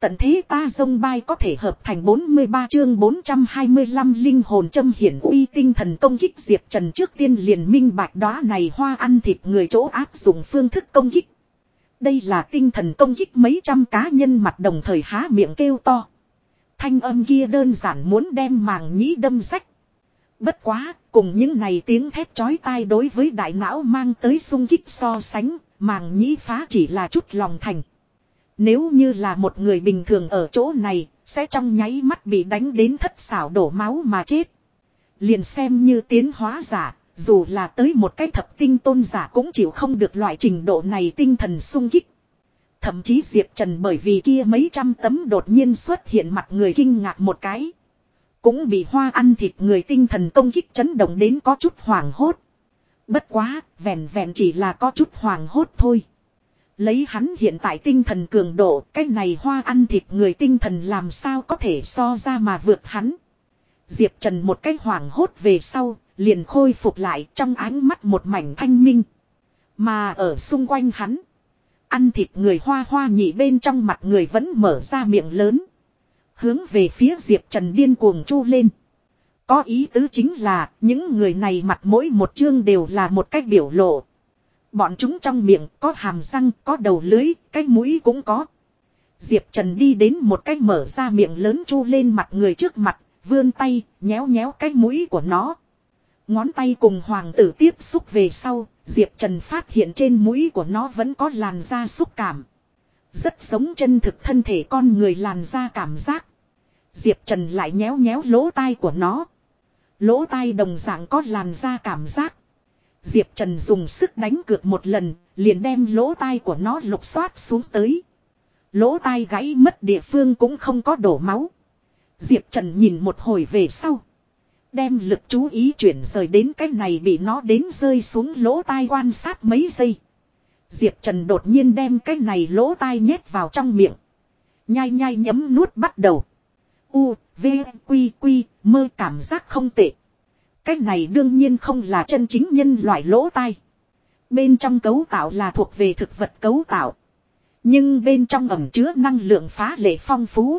Tận thế ta dông bay có thể hợp thành 43 chương 425 linh hồn châm hiển uy tinh thần công kích Diệp Trần trước tiên liền minh bạch đó này hoa ăn thịt người chỗ áp dụng phương thức công kích. Đây là tinh thần công kích mấy trăm cá nhân mặt đồng thời há miệng kêu to. Thanh âm kia đơn giản muốn đem màng nhĩ đâm rách. Bất quá, cùng những này tiếng thét chói tai đối với đại não mang tới sung kích so sánh, màng nhĩ phá chỉ là chút lòng thành. Nếu như là một người bình thường ở chỗ này, sẽ trong nháy mắt bị đánh đến thất xảo đổ máu mà chết. Liền xem như tiến hóa giả, dù là tới một cái thập tinh tôn giả cũng chịu không được loại trình độ này tinh thần sung kích. Thậm chí Diệp Trần bởi vì kia mấy trăm tấm đột nhiên xuất hiện mặt người kinh ngạc một cái. Cũng bị hoa ăn thịt người tinh thần công kích chấn động đến có chút hoàng hốt. Bất quá, vẹn vẹn chỉ là có chút hoàng hốt thôi. Lấy hắn hiện tại tinh thần cường độ, cái này hoa ăn thịt người tinh thần làm sao có thể so ra mà vượt hắn. Diệp Trần một cái hoảng hốt về sau, liền khôi phục lại trong ánh mắt một mảnh thanh minh. Mà ở xung quanh hắn, ăn thịt người hoa hoa nhị bên trong mặt người vẫn mở ra miệng lớn. Hướng về phía Diệp Trần điên cuồng chu lên. Có ý tứ chính là những người này mặt mỗi một chương đều là một cách biểu lộ. Bọn chúng trong miệng có hàm răng, có đầu lưới, cái mũi cũng có. Diệp Trần đi đến một cái mở ra miệng lớn chu lên mặt người trước mặt, vươn tay, nhéo nhéo cái mũi của nó. Ngón tay cùng hoàng tử tiếp xúc về sau, Diệp Trần phát hiện trên mũi của nó vẫn có làn da xúc cảm. Rất giống chân thực thân thể con người làn da cảm giác. Diệp Trần lại nhéo nhéo lỗ tai của nó. Lỗ tai đồng dạng có làn da cảm giác. Diệp Trần dùng sức đánh cược một lần, liền đem lỗ tai của nó lục xoát xuống tới. Lỗ tai gãy mất địa phương cũng không có đổ máu. Diệp Trần nhìn một hồi về sau. Đem lực chú ý chuyển rời đến cái này bị nó đến rơi xuống lỗ tai quan sát mấy giây. Diệp Trần đột nhiên đem cái này lỗ tai nhét vào trong miệng. Nhai nhai nhấm nuốt bắt đầu. U, V, Quy, Quy, mơ cảm giác không tệ. Cái này đương nhiên không là chân chính nhân loại lỗ tai. Bên trong cấu tạo là thuộc về thực vật cấu tạo. Nhưng bên trong ẩm chứa năng lượng phá lệ phong phú.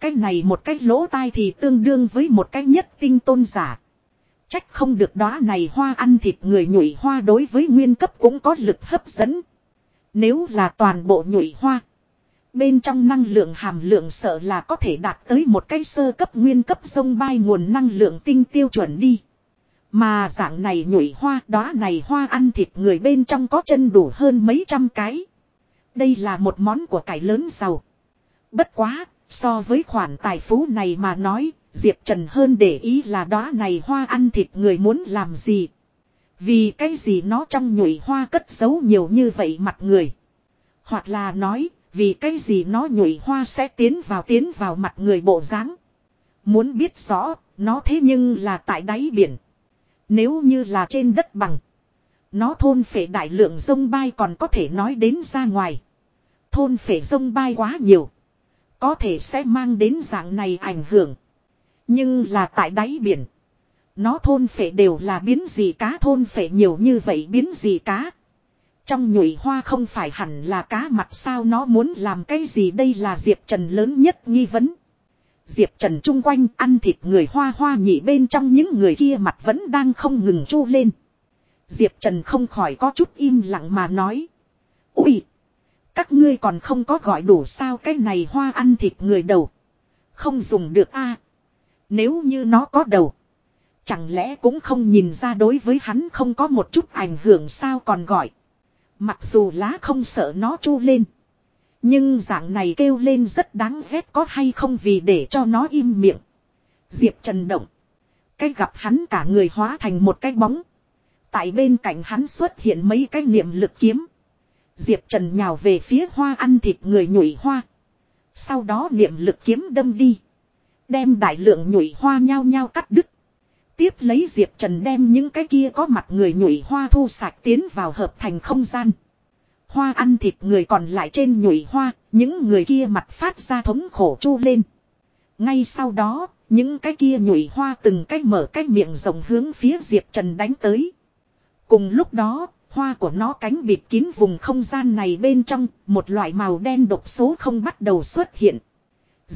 Cái này một cái lỗ tai thì tương đương với một cái nhất tinh tôn giả. Trách không được đó này hoa ăn thịt người nhụy hoa đối với nguyên cấp cũng có lực hấp dẫn. Nếu là toàn bộ nhụy hoa. Bên trong năng lượng hàm lượng sợ là có thể đạt tới một cái sơ cấp nguyên cấp sông bay nguồn năng lượng tinh tiêu chuẩn đi. Mà dạng này nhụy hoa đó này hoa ăn thịt người bên trong có chân đủ hơn mấy trăm cái. Đây là một món của cải lớn giàu. Bất quá, so với khoản tài phú này mà nói, Diệp Trần hơn để ý là đó này hoa ăn thịt người muốn làm gì. Vì cái gì nó trong nhụy hoa cất giấu nhiều như vậy mặt người. Hoặc là nói, vì cái gì nó nhụy hoa sẽ tiến vào tiến vào mặt người bộ dáng Muốn biết rõ, nó thế nhưng là tại đáy biển. Nếu như là trên đất bằng. Nó thôn phệ đại lượng sông bay còn có thể nói đến ra ngoài. Thôn phệ sông bay quá nhiều. Có thể sẽ mang đến dạng này ảnh hưởng. Nhưng là tại đáy biển. Nó thôn phệ đều là biến gì cá thôn phệ nhiều như vậy biến gì cá. Trong nhụy hoa không phải hẳn là cá mặt sao nó muốn làm cái gì đây là Diệp Trần lớn nhất nghi vấn. Diệp Trần chung quanh ăn thịt người hoa hoa nhị bên trong những người kia mặt vẫn đang không ngừng chu lên. Diệp Trần không khỏi có chút im lặng mà nói. Úi! Các ngươi còn không có gọi đủ sao cái này hoa ăn thịt người đầu. Không dùng được a Nếu như nó có đầu. Chẳng lẽ cũng không nhìn ra đối với hắn không có một chút ảnh hưởng sao còn gọi. Mặc dù lá không sợ nó chu lên. Nhưng dạng này kêu lên rất đáng ghét có hay không vì để cho nó im miệng. Diệp Trần động. Cái gặp hắn cả người hóa thành một cái bóng. Tại bên cạnh hắn xuất hiện mấy cái niệm lực kiếm. Diệp Trần nhào về phía hoa ăn thịt người nhụy hoa. Sau đó niệm lực kiếm đâm đi. Đem đại lượng nhụy hoa nhao nhao cắt đứt. Tiếp lấy Diệp Trần đem những cái kia có mặt người nhụy hoa thu sạch tiến vào hợp thành không gian. Hoa ăn thịt người còn lại trên nhụy hoa, những người kia mặt phát ra thống khổ chu lên. Ngay sau đó, những cái kia nhụy hoa từng cái mở cái miệng rộng hướng phía Diệp Trần đánh tới. Cùng lúc đó, Hoa của nó cánh bịt kín vùng không gian này bên trong, một loại màu đen độc số không bắt đầu xuất hiện.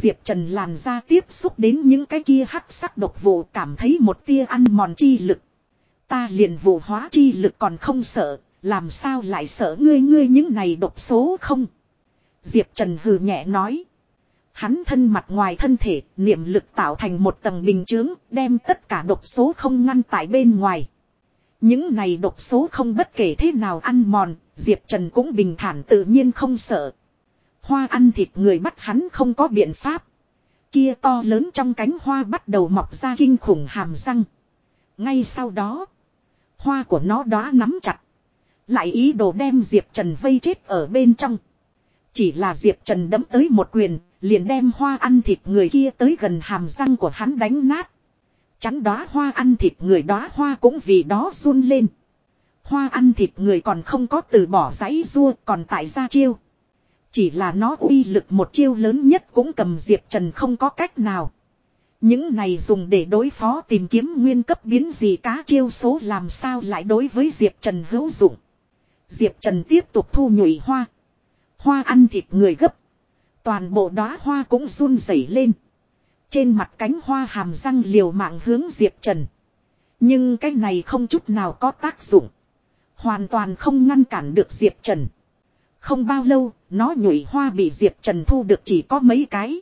Diệp Trần làn ra tiếp xúc đến những cái kia hắc sắc độc vụ cảm thấy một tia ăn mòn chi lực. Ta liền vụ hóa chi lực còn không sợ, làm sao lại sợ ngươi ngươi những này độc số không? Diệp Trần hừ nhẹ nói. Hắn thân mặt ngoài thân thể, niệm lực tạo thành một tầng bình chướng, đem tất cả độc số không ngăn tại bên ngoài. Những này độc số không bất kể thế nào ăn mòn, Diệp Trần cũng bình thản tự nhiên không sợ. Hoa ăn thịt người bắt hắn không có biện pháp. Kia to lớn trong cánh hoa bắt đầu mọc ra kinh khủng hàm răng. Ngay sau đó, hoa của nó đó nắm chặt. Lại ý đồ đem Diệp Trần vây chết ở bên trong. Chỉ là Diệp Trần đấm tới một quyền, liền đem hoa ăn thịt người kia tới gần hàm răng của hắn đánh nát. Chắn đóa hoa ăn thịt người đóa hoa cũng vì đó run lên. Hoa ăn thịt người còn không có từ bỏ giấy rua còn tại ra chiêu. Chỉ là nó uy lực một chiêu lớn nhất cũng cầm Diệp Trần không có cách nào. Những này dùng để đối phó tìm kiếm nguyên cấp biến gì cá chiêu số làm sao lại đối với Diệp Trần hữu dụng. Diệp Trần tiếp tục thu nhụy hoa. Hoa ăn thịt người gấp. Toàn bộ đóa hoa cũng run rẩy lên. Trên mặt cánh hoa hàm răng liều mạng hướng Diệp Trần. Nhưng cái này không chút nào có tác dụng. Hoàn toàn không ngăn cản được Diệp Trần. Không bao lâu, nó nhụy hoa bị Diệp Trần thu được chỉ có mấy cái.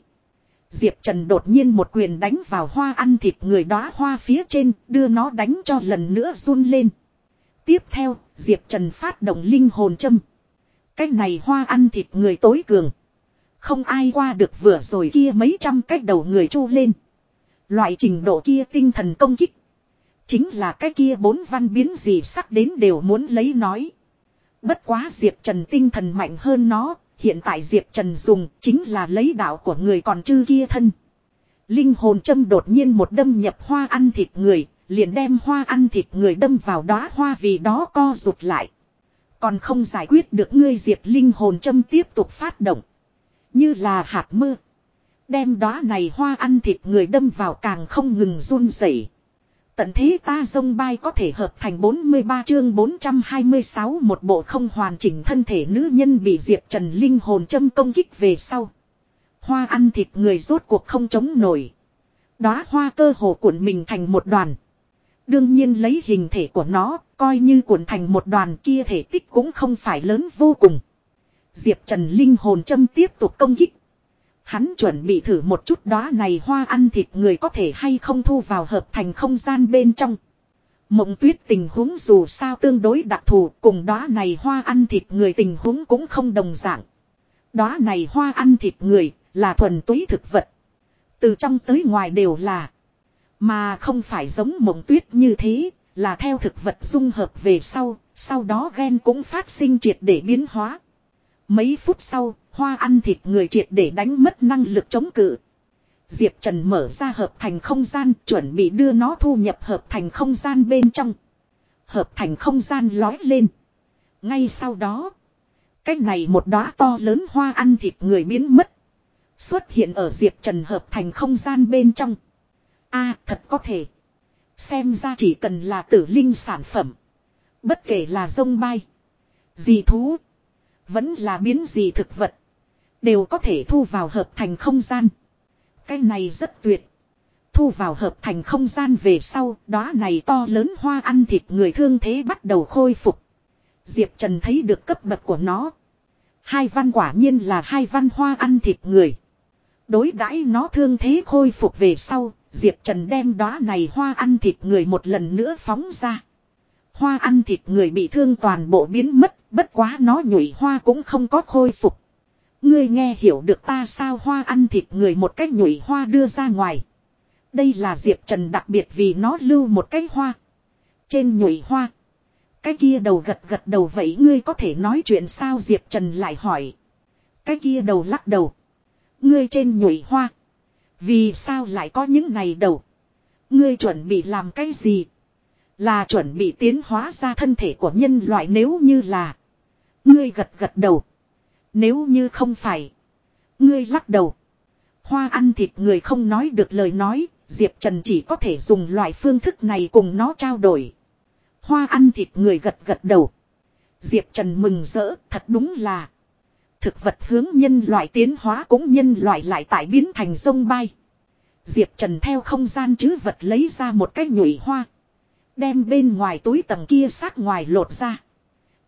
Diệp Trần đột nhiên một quyền đánh vào hoa ăn thịt người đóa hoa phía trên, đưa nó đánh cho lần nữa run lên. Tiếp theo, Diệp Trần phát động linh hồn châm. Cách này hoa ăn thịt người tối cường. Không ai qua được vừa rồi kia mấy trăm cách đầu người chu lên. Loại trình độ kia tinh thần công kích. Chính là cái kia bốn văn biến gì sắc đến đều muốn lấy nói. Bất quá Diệp Trần tinh thần mạnh hơn nó, hiện tại Diệp Trần dùng chính là lấy đạo của người còn chư kia thân. Linh hồn châm đột nhiên một đâm nhập hoa ăn thịt người, liền đem hoa ăn thịt người đâm vào đóa hoa vì đó co rụt lại. Còn không giải quyết được ngươi Diệp linh hồn châm tiếp tục phát động. Như là hạt mưa. Đem đóa này hoa ăn thịt người đâm vào càng không ngừng run rẩy. Tận thế ta dông bay có thể hợp thành 43 chương 426 một bộ không hoàn chỉnh thân thể nữ nhân bị Diệp Trần linh hồn châm công kích về sau. Hoa ăn thịt người rốt cuộc không chống nổi. Đóa hoa cơ hồ cuộn mình thành một đoàn. Đương nhiên lấy hình thể của nó, coi như cuộn thành một đoàn kia thể tích cũng không phải lớn vô cùng. Diệp Trần linh hồn châm tiếp tục công kích. Hắn chuẩn bị thử một chút đó này hoa ăn thịt người có thể hay không thu vào hợp thành không gian bên trong. Mộng tuyết tình huống dù sao tương đối đặc thù cùng đó này hoa ăn thịt người tình huống cũng không đồng dạng. Đó này hoa ăn thịt người là thuần túy thực vật. Từ trong tới ngoài đều là. Mà không phải giống mộng tuyết như thế là theo thực vật dung hợp về sau, sau đó gen cũng phát sinh triệt để biến hóa. Mấy phút sau, hoa ăn thịt người triệt để đánh mất năng lực chống cự. Diệp Trần mở ra hợp thành không gian chuẩn bị đưa nó thu nhập hợp thành không gian bên trong. Hợp thành không gian lói lên. Ngay sau đó, cái này một đóa to lớn hoa ăn thịt người biến mất. Xuất hiện ở Diệp Trần hợp thành không gian bên trong. a thật có thể. Xem ra chỉ cần là tử linh sản phẩm. Bất kể là sông bay. Gì thú. Vẫn là biến gì thực vật. Đều có thể thu vào hợp thành không gian. Cái này rất tuyệt. Thu vào hợp thành không gian về sau, đó này to lớn hoa ăn thịt người thương thế bắt đầu khôi phục. Diệp Trần thấy được cấp bậc của nó. Hai văn quả nhiên là hai văn hoa ăn thịt người. Đối đãi nó thương thế khôi phục về sau, Diệp Trần đem đóa này hoa ăn thịt người một lần nữa phóng ra. Hoa ăn thịt người bị thương toàn bộ biến mất, bất quá nó nhụy hoa cũng không có khôi phục. Ngươi nghe hiểu được ta sao hoa ăn thịt người một cách nhụy hoa đưa ra ngoài. Đây là Diệp Trần đặc biệt vì nó lưu một cái hoa. Trên nhụy hoa. Cái kia đầu gật gật đầu vậy ngươi có thể nói chuyện sao Diệp Trần lại hỏi. Cái kia đầu lắc đầu. Ngươi trên nhụy hoa. Vì sao lại có những này đầu. Ngươi chuẩn bị làm cái gì. Là chuẩn bị tiến hóa ra thân thể của nhân loại nếu như là. Ngươi gật gật đầu. Nếu như không phải. Ngươi lắc đầu. Hoa ăn thịt người không nói được lời nói. Diệp Trần chỉ có thể dùng loại phương thức này cùng nó trao đổi. Hoa ăn thịt người gật gật đầu. Diệp Trần mừng rỡ, thật đúng là. Thực vật hướng nhân loại tiến hóa cũng nhân loại lại tại biến thành sông bay. Diệp Trần theo không gian chứ vật lấy ra một cái nhụy hoa. Đem bên ngoài túi tầng kia sát ngoài lột ra.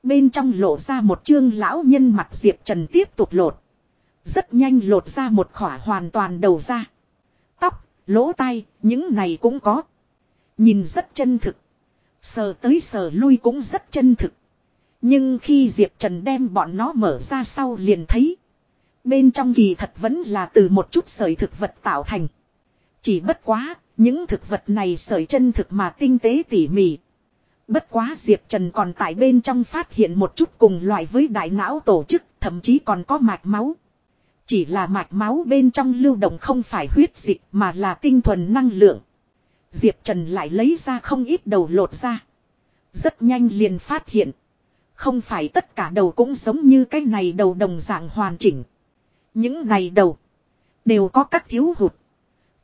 Bên trong lộ ra một chương lão nhân mặt Diệp Trần tiếp tục lột. Rất nhanh lột ra một khỏa hoàn toàn đầu ra. Tóc, lỗ tai, những này cũng có. Nhìn rất chân thực. Sờ tới sờ lui cũng rất chân thực. Nhưng khi Diệp Trần đem bọn nó mở ra sau liền thấy. Bên trong kỳ thật vẫn là từ một chút sợi thực vật tạo thành. Chỉ bất quá, những thực vật này sợi chân thực mà tinh tế tỉ mỉ. Bất quá Diệp Trần còn tại bên trong phát hiện một chút cùng loại với đại não tổ chức, thậm chí còn có mạch máu. Chỉ là mạch máu bên trong lưu động không phải huyết dịch mà là tinh thuần năng lượng. Diệp Trần lại lấy ra không ít đầu lột ra. Rất nhanh liền phát hiện. Không phải tất cả đầu cũng giống như cái này đầu đồng dạng hoàn chỉnh. Những này đầu. Đều có các thiếu hụt.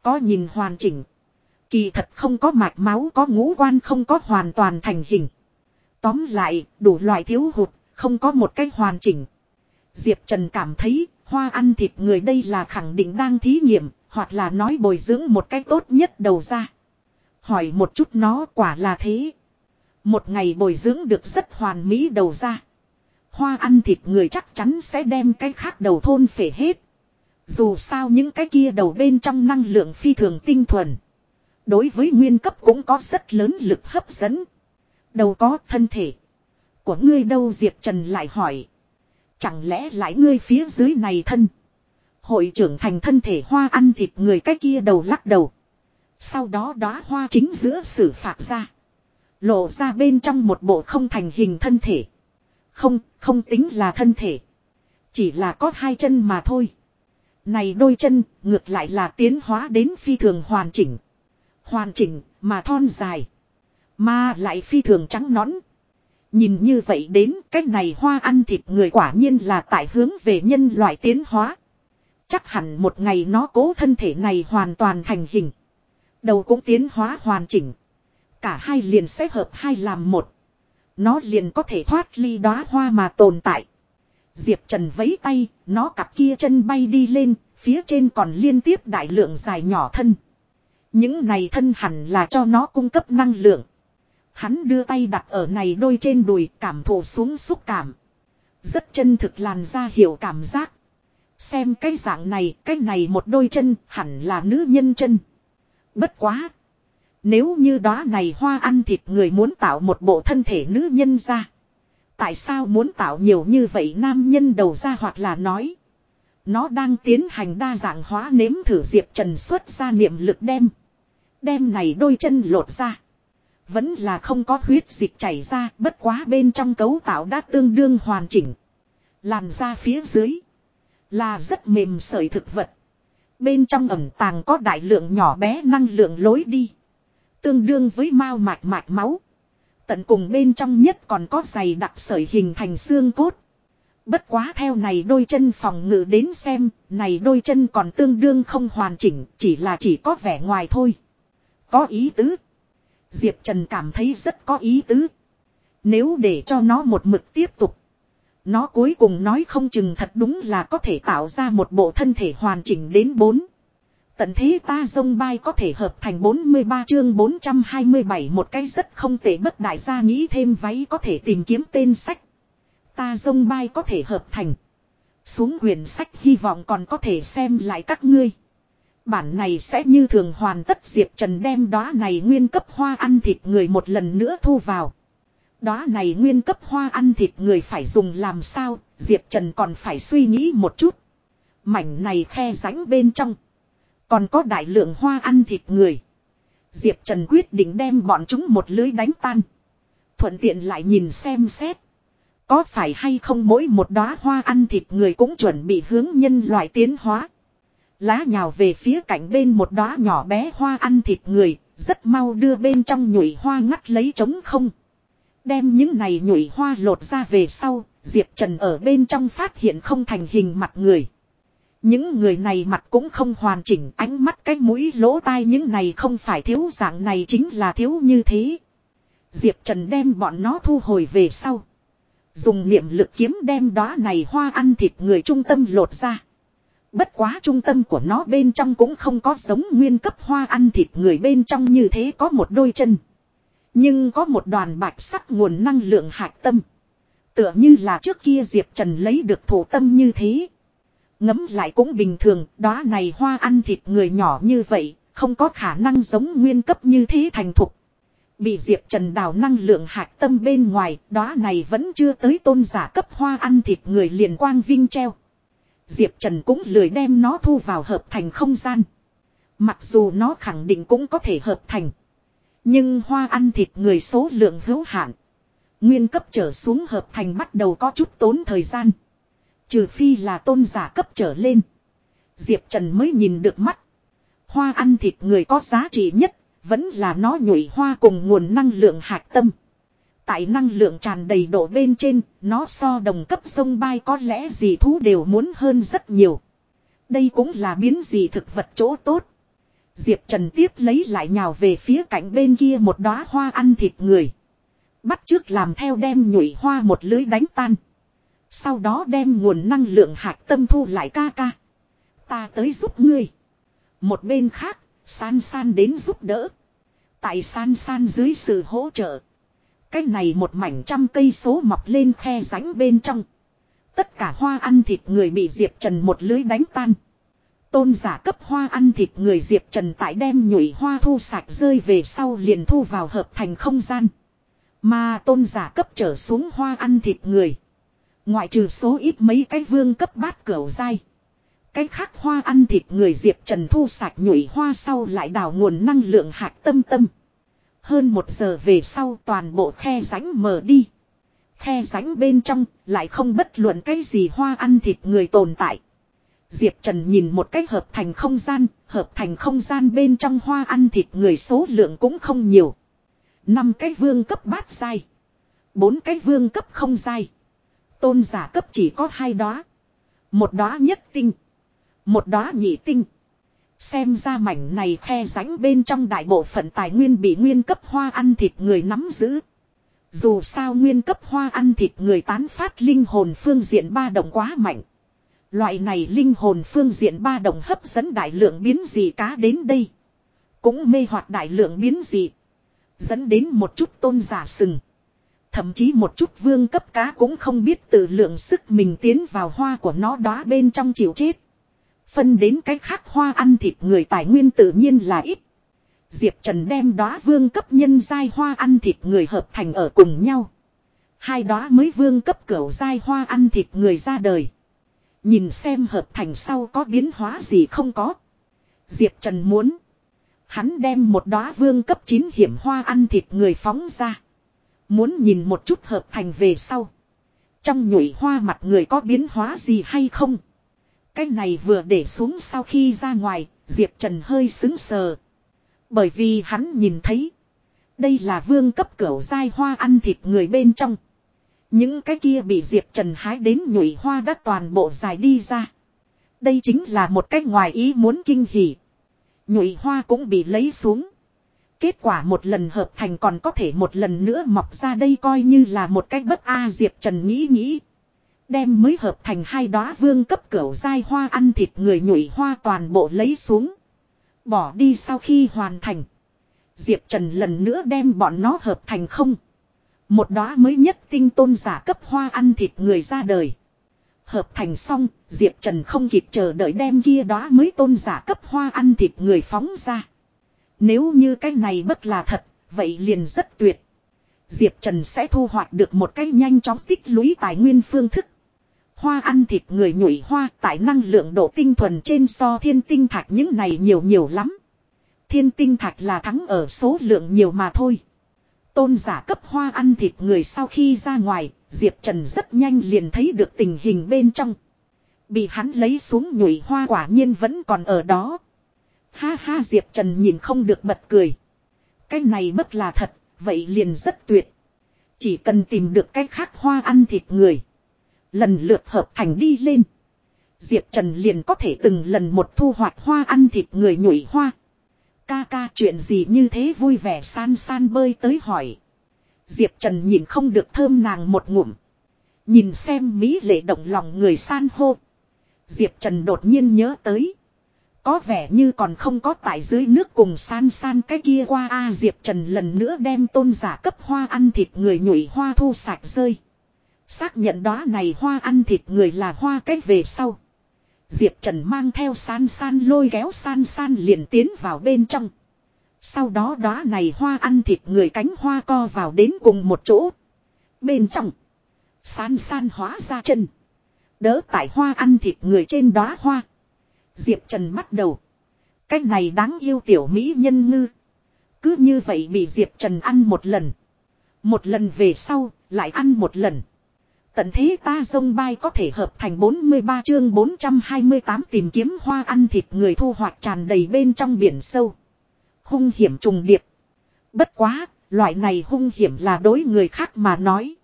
Có nhìn hoàn chỉnh. Kỳ thật không có mạch máu có ngũ quan không có hoàn toàn thành hình. Tóm lại, đủ loại thiếu hụt, không có một cách hoàn chỉnh. Diệp Trần cảm thấy, hoa ăn thịt người đây là khẳng định đang thí nghiệm, hoặc là nói bồi dưỡng một cách tốt nhất đầu ra. Hỏi một chút nó quả là thế. Một ngày bồi dưỡng được rất hoàn mỹ đầu ra. Hoa ăn thịt người chắc chắn sẽ đem cái khác đầu thôn phể hết. Dù sao những cái kia đầu bên trong năng lượng phi thường tinh thuần. Đối với nguyên cấp cũng có rất lớn lực hấp dẫn. Đầu có thân thể. Của ngươi đâu Diệp Trần lại hỏi. Chẳng lẽ lại ngươi phía dưới này thân. Hội trưởng thành thân thể hoa ăn thịt người cái kia đầu lắc đầu. Sau đó đóa hoa chính giữa xử phạt ra. Lộ ra bên trong một bộ không thành hình thân thể. Không, không tính là thân thể. Chỉ là có hai chân mà thôi. Này đôi chân, ngược lại là tiến hóa đến phi thường hoàn chỉnh. Hoàn chỉnh, mà thon dài. Mà lại phi thường trắng nõn. Nhìn như vậy đến cách này hoa ăn thịt người quả nhiên là tại hướng về nhân loại tiến hóa. Chắc hẳn một ngày nó cố thân thể này hoàn toàn thành hình. Đầu cũng tiến hóa hoàn chỉnh. Cả hai liền sẽ hợp hai làm một. Nó liền có thể thoát ly đóa hoa mà tồn tại. Diệp Trần vấy tay, nó cặp kia chân bay đi lên, phía trên còn liên tiếp đại lượng dài nhỏ thân. Những này thân hẳn là cho nó cung cấp năng lượng. Hắn đưa tay đặt ở này đôi trên đùi cảm thụ xuống xúc cảm. Rất chân thực làn ra hiểu cảm giác. Xem cái dạng này, cái này một đôi chân hẳn là nữ nhân chân. Bất quá. Nếu như đó này hoa ăn thịt người muốn tạo một bộ thân thể nữ nhân ra. Tại sao muốn tạo nhiều như vậy nam nhân đầu ra hoặc là nói. Nó đang tiến hành đa dạng hóa nếm thử Diệp Trần xuất ra niệm lực đem. Đem này đôi chân lột ra. Vẫn là không có huyết dịch chảy ra bất quá bên trong cấu tạo đã tương đương hoàn chỉnh. Làn da phía dưới. Là rất mềm sợi thực vật. Bên trong ẩm tàng có đại lượng nhỏ bé năng lượng lối đi. Tương đương với mao mạch mạch máu. Tận cùng bên trong nhất còn có dày đặc sợi hình thành xương cốt. Bất quá theo này đôi chân phòng ngự đến xem, này đôi chân còn tương đương không hoàn chỉnh, chỉ là chỉ có vẻ ngoài thôi. Có ý tứ. Diệp Trần cảm thấy rất có ý tứ. Nếu để cho nó một mực tiếp tục. Nó cuối cùng nói không chừng thật đúng là có thể tạo ra một bộ thân thể hoàn chỉnh đến 4. Tận thế ta dông bay có thể hợp thành 43 chương 427 một cái rất không tệ bất đại gia nghĩ thêm váy có thể tìm kiếm tên sách. Ta dông bay có thể hợp thành. Xuống quyển sách hy vọng còn có thể xem lại các ngươi. Bản này sẽ như thường hoàn tất Diệp Trần đem đóa này nguyên cấp hoa ăn thịt người một lần nữa thu vào. Đóa này nguyên cấp hoa ăn thịt người phải dùng làm sao, Diệp Trần còn phải suy nghĩ một chút. Mảnh này khe rãnh bên trong. Còn có đại lượng hoa ăn thịt người. Diệp Trần quyết định đem bọn chúng một lưới đánh tan. Thuận tiện lại nhìn xem xét. Có phải hay không mỗi một đóa hoa ăn thịt người cũng chuẩn bị hướng nhân loại tiến hóa. Lá nhào về phía cạnh bên một đóa nhỏ bé hoa ăn thịt người, rất mau đưa bên trong nhụy hoa ngắt lấy trống không. Đem những này nhụy hoa lột ra về sau, Diệp Trần ở bên trong phát hiện không thành hình mặt người. Những người này mặt cũng không hoàn chỉnh, ánh mắt cái mũi lỗ tai những này không phải thiếu dạng này chính là thiếu như thế. Diệp Trần đem bọn nó thu hồi về sau. Dùng niệm lực kiếm đem đóa này hoa ăn thịt người trung tâm lột ra. Bất quá trung tâm của nó bên trong cũng không có giống nguyên cấp hoa ăn thịt người bên trong như thế có một đôi chân. Nhưng có một đoàn bạch sắc nguồn năng lượng hạt tâm. Tựa như là trước kia Diệp Trần lấy được thủ tâm như thế. Ngấm lại cũng bình thường, đó này hoa ăn thịt người nhỏ như vậy, không có khả năng giống nguyên cấp như thế thành thục. Bị Diệp Trần đào năng lượng hạt tâm bên ngoài, đó này vẫn chưa tới tôn giả cấp hoa ăn thịt người liền quang vinh treo. Diệp Trần cũng lười đem nó thu vào hợp thành không gian. Mặc dù nó khẳng định cũng có thể hợp thành. Nhưng hoa ăn thịt người số lượng hữu hạn. Nguyên cấp trở xuống hợp thành bắt đầu có chút tốn thời gian. Trừ phi là tôn giả cấp trở lên. Diệp Trần mới nhìn được mắt. Hoa ăn thịt người có giá trị nhất, vẫn là nó nhụy hoa cùng nguồn năng lượng hạt tâm. Tại năng lượng tràn đầy độ bên trên, nó so đồng cấp sông bay có lẽ gì thú đều muốn hơn rất nhiều. Đây cũng là biến dị thực vật chỗ tốt. Diệp Trần tiếp lấy lại nhào về phía cạnh bên kia một đóa hoa ăn thịt người. Bắt trước làm theo đem nhụy hoa một lưới đánh tan. Sau đó đem nguồn năng lượng hạt tâm thu lại ca ca. Ta tới giúp ngươi. Một bên khác, san san đến giúp đỡ. Tại san san dưới sự hỗ trợ. Cái này một mảnh trăm cây số mọc lên khe rãnh bên trong. Tất cả hoa ăn thịt người bị Diệp Trần một lưới đánh tan. Tôn giả cấp hoa ăn thịt người Diệp Trần tại đem nhụy hoa thu sạch rơi về sau liền thu vào hợp thành không gian. Mà tôn giả cấp trở xuống hoa ăn thịt người. Ngoại trừ số ít mấy cái vương cấp bát cửu dai. Cái khác hoa ăn thịt người Diệp Trần thu sạch nhụy hoa sau lại đào nguồn năng lượng hạt tâm tâm. Hơn một giờ về sau toàn bộ khe rãnh mở đi. Khe rãnh bên trong lại không bất luận cái gì hoa ăn thịt người tồn tại. Diệp Trần nhìn một cách hợp thành không gian, hợp thành không gian bên trong hoa ăn thịt người số lượng cũng không nhiều. năm cái vương cấp bát dai. bốn cái vương cấp không dai. Tôn giả cấp chỉ có hai đóa. Một đóa nhất tinh. Một đóa nhị tinh. Xem ra mảnh này khe rãnh bên trong đại bộ phận tài nguyên bị nguyên cấp hoa ăn thịt người nắm giữ. Dù sao nguyên cấp hoa ăn thịt người tán phát linh hồn phương diện ba động quá mạnh. Loại này linh hồn phương diện ba động hấp dẫn đại lượng biến dị cá đến đây. Cũng mê hoặc đại lượng biến dị. Dẫn đến một chút tôn giả sừng. Thậm chí một chút vương cấp cá cũng không biết tự lượng sức mình tiến vào hoa của nó đó bên trong chịu chết. Phân đến cái khác hoa ăn thịt người tài nguyên tự nhiên là ít. Diệp Trần đem đóa vương cấp nhân giai hoa ăn thịt người hợp thành ở cùng nhau. Hai đóa mới vương cấp cửu giai hoa ăn thịt người ra đời. Nhìn xem hợp thành sau có biến hóa gì không có. Diệp Trần muốn. Hắn đem một đóa vương cấp 9 hiểm hoa ăn thịt người phóng ra. Muốn nhìn một chút hợp thành về sau. Trong nhụy hoa mặt người có biến hóa gì hay không. Cái này vừa để xuống sau khi ra ngoài, Diệp Trần hơi xứng sờ. Bởi vì hắn nhìn thấy. Đây là vương cấp cửu dai hoa ăn thịt người bên trong. Những cái kia bị Diệp Trần hái đến nhụy hoa đã toàn bộ dài đi ra. Đây chính là một cách ngoài ý muốn kinh hỉ. Nhụy hoa cũng bị lấy xuống. Kết quả một lần hợp thành còn có thể một lần nữa mọc ra đây coi như là một cách bất a Diệp Trần nghĩ nghĩ. Đem mới hợp thành hai đóa vương cấp cửu dai hoa ăn thịt người nhụy hoa toàn bộ lấy xuống. Bỏ đi sau khi hoàn thành. Diệp Trần lần nữa đem bọn nó hợp thành không. Một đóa mới nhất tinh tôn giả cấp hoa ăn thịt người ra đời. Hợp thành xong, Diệp Trần không kịp chờ đợi đem kia đóa mới tôn giả cấp hoa ăn thịt người phóng ra. Nếu như cái này bất là thật, vậy liền rất tuyệt. Diệp Trần sẽ thu hoạch được một cách nhanh chóng tích lũy tài nguyên phương thức. Hoa ăn thịt người nhụy hoa tại năng lượng độ tinh thuần trên so thiên tinh thạch những này nhiều nhiều lắm. Thiên tinh thạch là thắng ở số lượng nhiều mà thôi. Tôn giả cấp hoa ăn thịt người sau khi ra ngoài, Diệp Trần rất nhanh liền thấy được tình hình bên trong. Bị hắn lấy xuống nhụy hoa quả nhiên vẫn còn ở đó. Ha ha Diệp Trần nhìn không được bật cười. Cái này bất là thật, vậy liền rất tuyệt. Chỉ cần tìm được cái khác hoa ăn thịt người. Lần lượt hợp thành đi lên. Diệp Trần liền có thể từng lần một thu hoạch hoa ăn thịt người nhụy hoa. Ca ca chuyện gì như thế vui vẻ san san bơi tới hỏi. Diệp Trần nhìn không được thơm nàng một ngụm. Nhìn xem Mỹ lệ động lòng người san hô. Diệp Trần đột nhiên nhớ tới. Có vẻ như còn không có tại dưới nước cùng san san cái kia qua a, Diệp Trần lần nữa đem tôn giả cấp hoa ăn thịt người nhụy hoa thu sạch rơi. Xác nhận đó này hoa ăn thịt người là hoa cách về sau. Diệp Trần mang theo san san lôi kéo san san liền tiến vào bên trong. Sau đó đó này hoa ăn thịt người cánh hoa co vào đến cùng một chỗ. Bên trong. San san hóa ra chân. Đỡ tại hoa ăn thịt người trên đó hoa. Diệp Trần bắt đầu. Cái này đáng yêu tiểu mỹ nhân ngư. Cứ như vậy bị Diệp Trần ăn một lần. Một lần về sau, lại ăn một lần. Tận thế ta dông bay có thể hợp thành 43 chương 428 tìm kiếm hoa ăn thịt người thu hoạch tràn đầy bên trong biển sâu. Hung hiểm trùng điệp. Bất quá, loại này hung hiểm là đối người khác mà nói.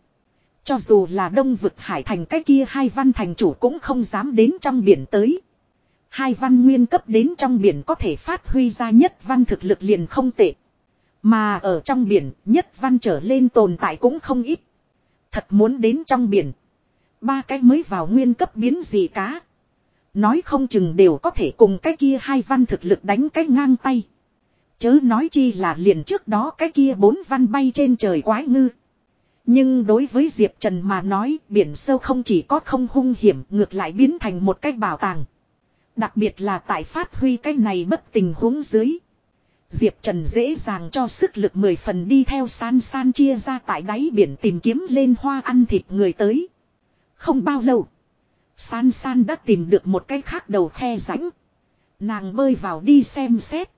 Cho dù là đông vực hải thành cái kia hai văn thành chủ cũng không dám đến trong biển tới. Hai văn nguyên cấp đến trong biển có thể phát huy ra nhất văn thực lực liền không tệ. Mà ở trong biển nhất văn trở lên tồn tại cũng không ít. Thật muốn đến trong biển. Ba cái mới vào nguyên cấp biến gì cá. Nói không chừng đều có thể cùng cái kia hai văn thực lực đánh cái ngang tay. Chớ nói chi là liền trước đó cái kia bốn văn bay trên trời quái ngư. Nhưng đối với Diệp Trần mà nói, biển sâu không chỉ có không hung hiểm, ngược lại biến thành một cái bảo tàng. Đặc biệt là tại phát huy cái này bất tình huống dưới. Diệp Trần dễ dàng cho sức lực mười phần đi theo san san chia ra tại đáy biển tìm kiếm lên hoa ăn thịt người tới. Không bao lâu. San san đã tìm được một cái khác đầu khe rãnh. Nàng bơi vào đi xem xét.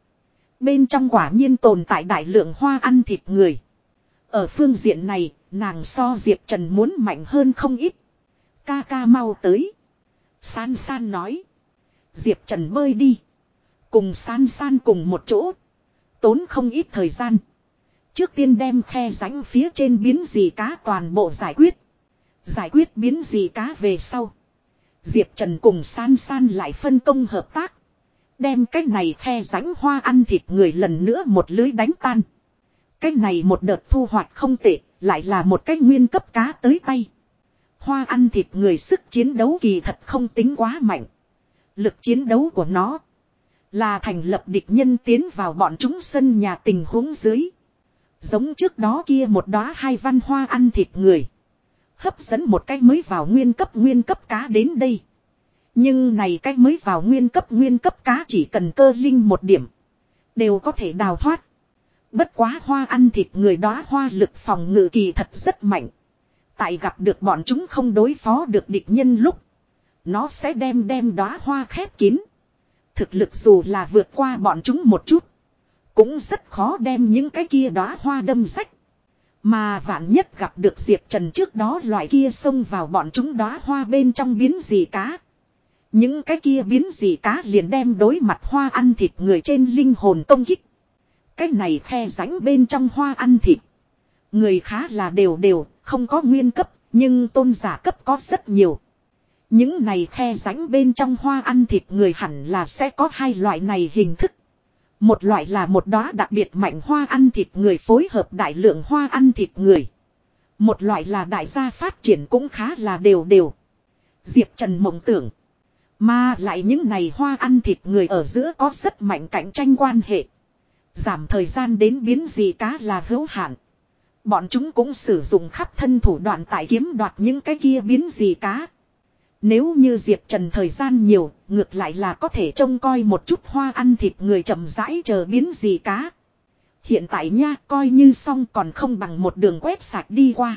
Bên trong quả nhiên tồn tại đại lượng hoa ăn thịt người. Ở phương diện này, nàng so Diệp Trần muốn mạnh hơn không ít. Ca ca mau tới. San san nói. Diệp Trần bơi đi. Cùng san san cùng một chỗ. Tốn không ít thời gian. Trước tiên đem khe rãnh phía trên biến gì cá toàn bộ giải quyết. Giải quyết biến gì cá về sau. Diệp Trần cùng san san lại phân công hợp tác. Đem cái này khe rãnh hoa ăn thịt người lần nữa một lưới đánh tan. Cái này một đợt thu hoạch không tệ, lại là một cái nguyên cấp cá tới tay. Hoa ăn thịt người sức chiến đấu kỳ thật không tính quá mạnh. Lực chiến đấu của nó là thành lập địch nhân tiến vào bọn chúng sân nhà tình huống dưới. Giống trước đó kia một đóa hai văn hoa ăn thịt người. Hấp dẫn một cái mới vào nguyên cấp nguyên cấp cá đến đây. Nhưng này cái mới vào nguyên cấp nguyên cấp cá chỉ cần cơ linh một điểm. Đều có thể đào thoát. Bất quá hoa ăn thịt người đó hoa lực phòng ngự kỳ thật rất mạnh. Tại gặp được bọn chúng không đối phó được địch nhân lúc. Nó sẽ đem đem đóa hoa khép kín. Thực lực dù là vượt qua bọn chúng một chút. Cũng rất khó đem những cái kia đóa hoa đâm rách. Mà vạn nhất gặp được Diệp Trần trước đó loại kia xông vào bọn chúng đóa hoa bên trong biến gì cá. Những cái kia biến gì cá liền đem đối mặt hoa ăn thịt người trên linh hồn công kích. Cái này khe rãnh bên trong hoa ăn thịt. Người khá là đều đều, không có nguyên cấp, nhưng tôn giả cấp có rất nhiều. Những này khe rãnh bên trong hoa ăn thịt người hẳn là sẽ có hai loại này hình thức. Một loại là một đóa đặc biệt mạnh hoa ăn thịt người phối hợp đại lượng hoa ăn thịt người. Một loại là đại gia phát triển cũng khá là đều đều. Diệp Trần mộng tưởng. Mà lại những này hoa ăn thịt người ở giữa có rất mạnh cạnh tranh quan hệ. Giảm thời gian đến biến gì cá là hữu hạn. Bọn chúng cũng sử dụng khắp thân thủ đoạn tại kiếm đoạt những cái kia biến gì cá. Nếu như Diệp Trần thời gian nhiều, ngược lại là có thể trông coi một chút hoa ăn thịt người chậm rãi chờ biến gì cá. Hiện tại nha, coi như xong còn không bằng một đường quét sạch đi qua.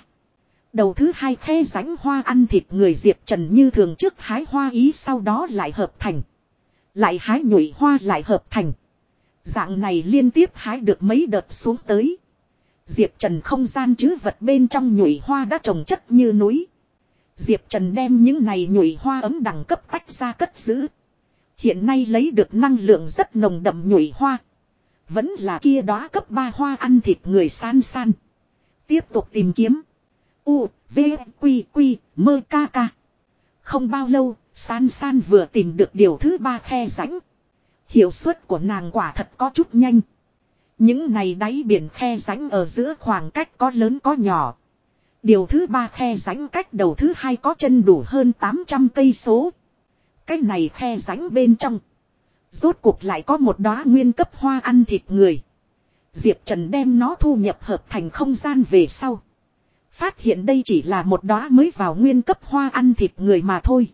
Đầu thứ hai khe rãnh hoa ăn thịt người Diệp Trần như thường trước hái hoa ý sau đó lại hợp thành. Lại hái nhụy hoa lại hợp thành. Dạng này liên tiếp hái được mấy đợt xuống tới. Diệp Trần không gian chứ vật bên trong nhụy hoa đã trồng chất như núi. Diệp Trần đem những này nhụy hoa ấm đẳng cấp tách ra cất giữ. Hiện nay lấy được năng lượng rất nồng đậm nhụy hoa. Vẫn là kia đó cấp 3 hoa ăn thịt người san san. Tiếp tục tìm kiếm. U, V, Quy, Quy, mơ ca ca. Không bao lâu, san san vừa tìm được điều thứ ba khe rãnh. Hiệu suất của nàng quả thật có chút nhanh. Những này đáy biển khe rãnh ở giữa khoảng cách có lớn có nhỏ. Điều thứ ba khe rãnh cách đầu thứ hai có chân đủ hơn 800 cây số. Cái này khe rãnh bên trong. Rốt cuộc lại có một đóa nguyên cấp hoa ăn thịt người. Diệp Trần đem nó thu nhập hợp thành không gian về sau. Phát hiện đây chỉ là một đóa mới vào nguyên cấp hoa ăn thịt người mà thôi.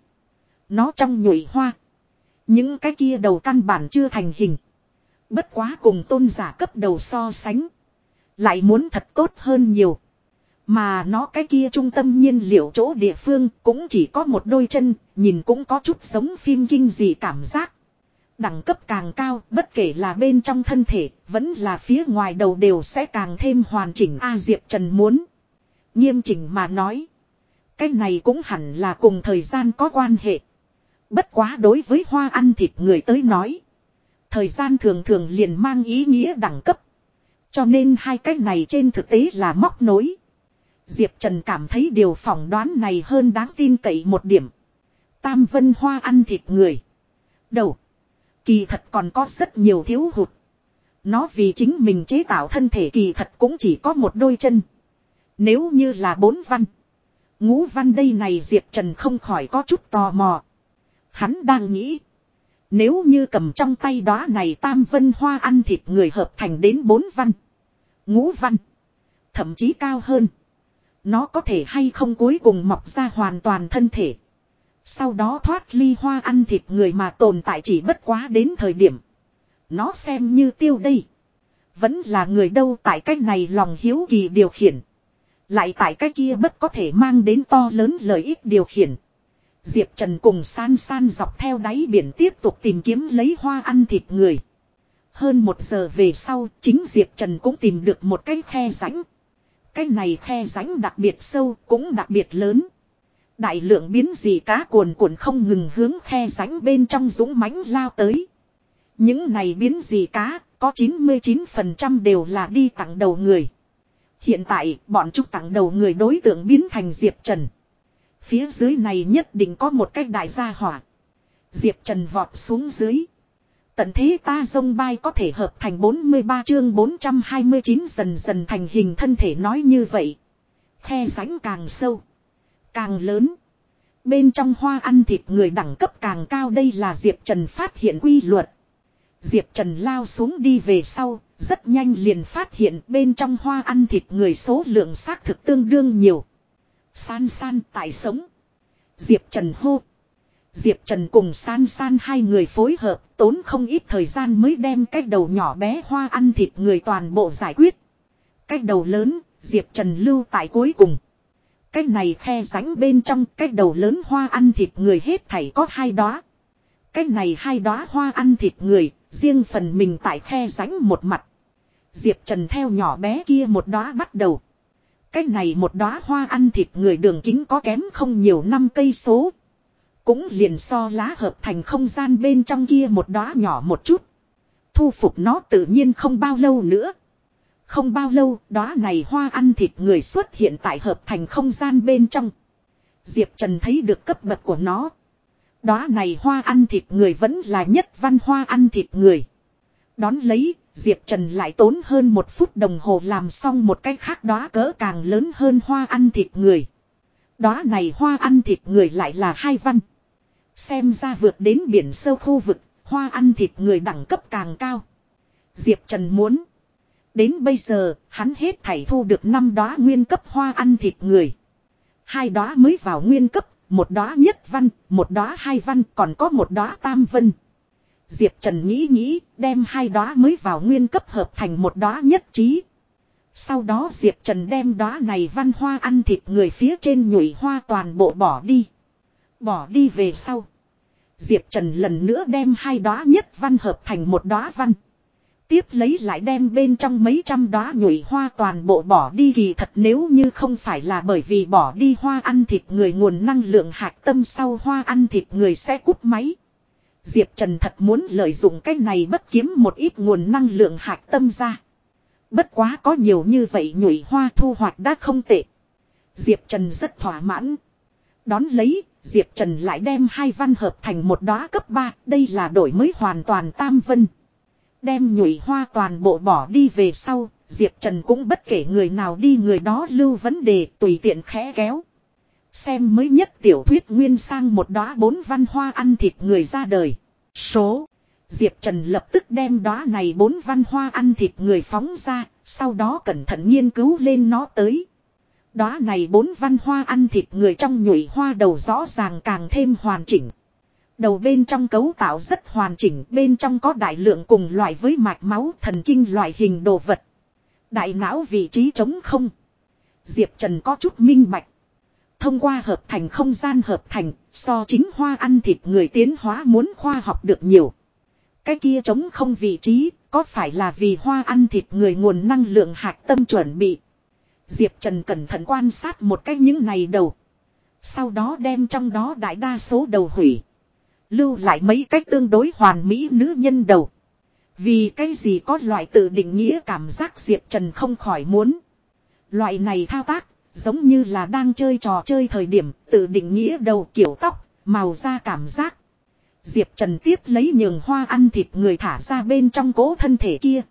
Nó trong nhụy hoa. Những cái kia đầu căn bản chưa thành hình. Bất quá cùng tôn giả cấp đầu so sánh. Lại muốn thật tốt hơn nhiều. Mà nó cái kia trung tâm nhiên liệu chỗ địa phương cũng chỉ có một đôi chân, nhìn cũng có chút giống phim kinh dị cảm giác. Đẳng cấp càng cao, bất kể là bên trong thân thể, vẫn là phía ngoài đầu đều sẽ càng thêm hoàn chỉnh A Diệp Trần muốn. Nghiêm chỉnh mà nói. Cái này cũng hẳn là cùng thời gian có quan hệ. Bất quá đối với hoa ăn thịt người tới nói. Thời gian thường thường liền mang ý nghĩa đẳng cấp. Cho nên hai cái này trên thực tế là móc nối. Diệp Trần cảm thấy điều phỏng đoán này hơn đáng tin cậy một điểm. Tam vân hoa ăn thịt người. Đầu. Kỳ thật còn có rất nhiều thiếu hụt. Nó vì chính mình chế tạo thân thể kỳ thật cũng chỉ có một đôi chân. Nếu như là bốn văn. Ngũ văn đây này Diệp Trần không khỏi có chút tò mò. Hắn đang nghĩ. Nếu như cầm trong tay đó này tam vân hoa ăn thịt người hợp thành đến bốn văn. Ngũ văn. Thậm chí cao hơn. Nó có thể hay không cuối cùng mọc ra hoàn toàn thân thể. Sau đó thoát ly hoa ăn thịt người mà tồn tại chỉ bất quá đến thời điểm. Nó xem như tiêu đây. Vẫn là người đâu tại cách này lòng hiếu kỳ điều khiển. Lại tại cái kia bất có thể mang đến to lớn lợi ích điều khiển. Diệp Trần cùng san san dọc theo đáy biển tiếp tục tìm kiếm lấy hoa ăn thịt người. Hơn một giờ về sau, chính Diệp Trần cũng tìm được một cái khe rãnh. Cái này khe rãnh đặc biệt sâu, cũng đặc biệt lớn. Đại lượng biến dị cá cuồn cuộn không ngừng hướng khe rãnh bên trong dũng mãnh lao tới. Những này biến dị cá, có 99% đều là đi tặng đầu người. Hiện tại, bọn chúng tặng đầu người đối tượng biến thành Diệp Trần. Phía dưới này nhất định có một cách đại gia hỏa. Diệp Trần vọt xuống dưới. Tận thế ta dông bay có thể hợp thành 43 chương 429 dần dần thành hình thân thể nói như vậy. Khe rãnh càng sâu. Càng lớn. Bên trong hoa ăn thịt người đẳng cấp càng cao đây là Diệp Trần phát hiện quy luật. Diệp Trần lao xuống đi về sau, rất nhanh liền phát hiện bên trong hoa ăn thịt người số lượng xác thực tương đương nhiều. San san tại sống. Diệp Trần hô. Diệp Trần cùng san san hai người phối hợp tốn không ít thời gian mới đem cái đầu nhỏ bé hoa ăn thịt người toàn bộ giải quyết. Cái đầu lớn, Diệp Trần lưu tại cuối cùng. Cái này khe rãnh bên trong cái đầu lớn hoa ăn thịt người hết thảy có hai đóa. Cái này hai đóa hoa ăn thịt người, riêng phần mình tại khe rãnh một mặt. Diệp Trần theo nhỏ bé kia một đóa bắt đầu. Cái này một đóa hoa ăn thịt người đường kính có kém không nhiều năm cây số. Cũng liền so lá hợp thành không gian bên trong kia một đóa nhỏ một chút. Thu phục nó tự nhiên không bao lâu nữa. Không bao lâu, đóa này hoa ăn thịt người xuất hiện tại hợp thành không gian bên trong. Diệp Trần thấy được cấp bậc của nó. Đóa này hoa ăn thịt người vẫn là nhất văn hoa ăn thịt người. Đón lấy, Diệp Trần lại tốn hơn một phút đồng hồ làm xong một cái khác đóa cỡ càng lớn hơn hoa ăn thịt người. Đóa này hoa ăn thịt người lại là hai văn. Xem ra vượt đến biển sâu khu vực, hoa ăn thịt người đẳng cấp càng cao. Diệp Trần muốn. Đến bây giờ, hắn hết thảy thu được năm đóa nguyên cấp hoa ăn thịt người. Hai đóa mới vào nguyên cấp, một đóa nhất văn, một đóa hai văn, còn có một đóa tam vân. Diệp Trần nghĩ nghĩ, đem hai đóa mới vào nguyên cấp hợp thành một đóa nhất trí. Sau đó Diệp Trần đem đóa này văn hoa ăn thịt người phía trên nhụy hoa toàn bộ bỏ đi. Bỏ đi về sau. Diệp Trần lần nữa đem hai đóa nhất văn hợp thành một đóa văn. Tiếp lấy lại đem bên trong mấy trăm đóa nhụy hoa toàn bộ bỏ đi vì thật nếu như không phải là bởi vì bỏ đi hoa ăn thịt người nguồn năng lượng hạt tâm sau hoa ăn thịt người sẽ cút máy. Diệp Trần thật muốn lợi dụng cái này bất kiếm một ít nguồn năng lượng hạt tâm ra. Bất quá có nhiều như vậy nhụy hoa thu hoạch đã không tệ. Diệp Trần rất thỏa mãn. Đón lấy, Diệp Trần lại đem hai văn hợp thành một đóa cấp 3, đây là đổi mới hoàn toàn tam vân. Đem nhụy hoa toàn bộ bỏ đi về sau, Diệp Trần cũng bất kể người nào đi người đó lưu vấn đề tùy tiện khẽ kéo. Xem mới nhất tiểu thuyết nguyên sang một đóa bốn văn hoa ăn thịt người ra đời. Số. Diệp Trần lập tức đem đóa này bốn văn hoa ăn thịt người phóng ra, sau đó cẩn thận nghiên cứu lên nó tới. Đóa này bốn văn hoa ăn thịt người trong nhụy hoa đầu rõ ràng càng thêm hoàn chỉnh. Đầu bên trong cấu tạo rất hoàn chỉnh, bên trong có đại lượng cùng loại với mạch máu thần kinh loại hình đồ vật. Đại não vị trí trống không. Diệp Trần có chút minh bạch. Thông qua hợp thành không gian hợp thành, so chính hoa ăn thịt người tiến hóa muốn khoa học được nhiều. Cái kia trống không vị trí, có phải là vì hoa ăn thịt người nguồn năng lượng hạt tâm chuẩn bị. Diệp Trần cẩn thận quan sát một cách những này đầu. Sau đó đem trong đó đại đa số đầu hủy. Lưu lại mấy cách tương đối hoàn mỹ nữ nhân đầu. Vì cái gì có loại tự định nghĩa cảm giác Diệp Trần không khỏi muốn. Loại này thao tác, giống như là đang chơi trò chơi thời điểm tự định nghĩa đầu kiểu tóc, màu da cảm giác. Diệp Trần tiếp lấy nhường hoa ăn thịt người thả ra bên trong cố thân thể kia.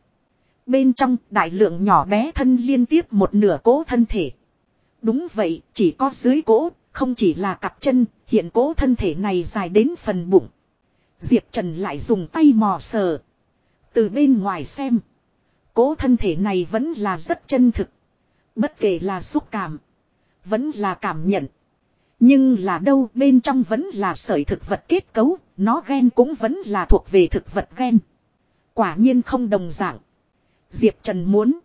Bên trong đại lượng nhỏ bé thân liên tiếp một nửa cố thân thể. Đúng vậy, chỉ có dưới cố, không chỉ là cặp chân, hiện cố thân thể này dài đến phần bụng. Diệp Trần lại dùng tay mò sờ. Từ bên ngoài xem. Cố thân thể này vẫn là rất chân thực. Bất kể là xúc cảm. Vẫn là cảm nhận. Nhưng là đâu bên trong vẫn là sợi thực vật kết cấu. Nó gen cũng vẫn là thuộc về thực vật gen. Quả nhiên không đồng dạng. Diệp Trần muốn.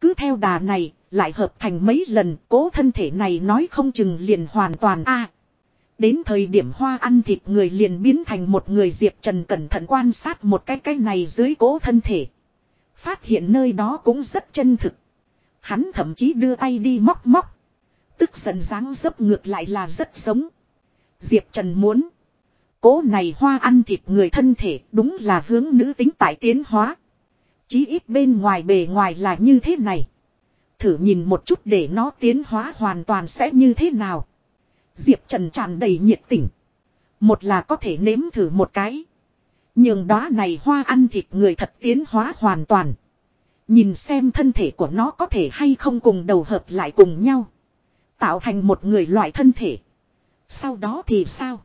Cứ theo đà này, lại hợp thành mấy lần cố thân thể này nói không chừng liền hoàn toàn a Đến thời điểm hoa ăn thịt người liền biến thành một người Diệp Trần cẩn thận quan sát một cái cái này dưới cố thân thể. Phát hiện nơi đó cũng rất chân thực. Hắn thậm chí đưa tay đi móc móc. Tức giận dáng dấp ngược lại là rất giống. Diệp Trần muốn. Cố này hoa ăn thịt người thân thể đúng là hướng nữ tính tại tiến hóa. Chí ít bên ngoài bề ngoài là như thế này. Thử nhìn một chút để nó tiến hóa hoàn toàn sẽ như thế nào. Diệp Trần tràn đầy nhiệt tình. Một là có thể nếm thử một cái. Nhưng đó này hoa ăn thịt người thật tiến hóa hoàn toàn. Nhìn xem thân thể của nó có thể hay không cùng đầu hợp lại cùng nhau. Tạo thành một người loại thân thể. Sau đó thì sao?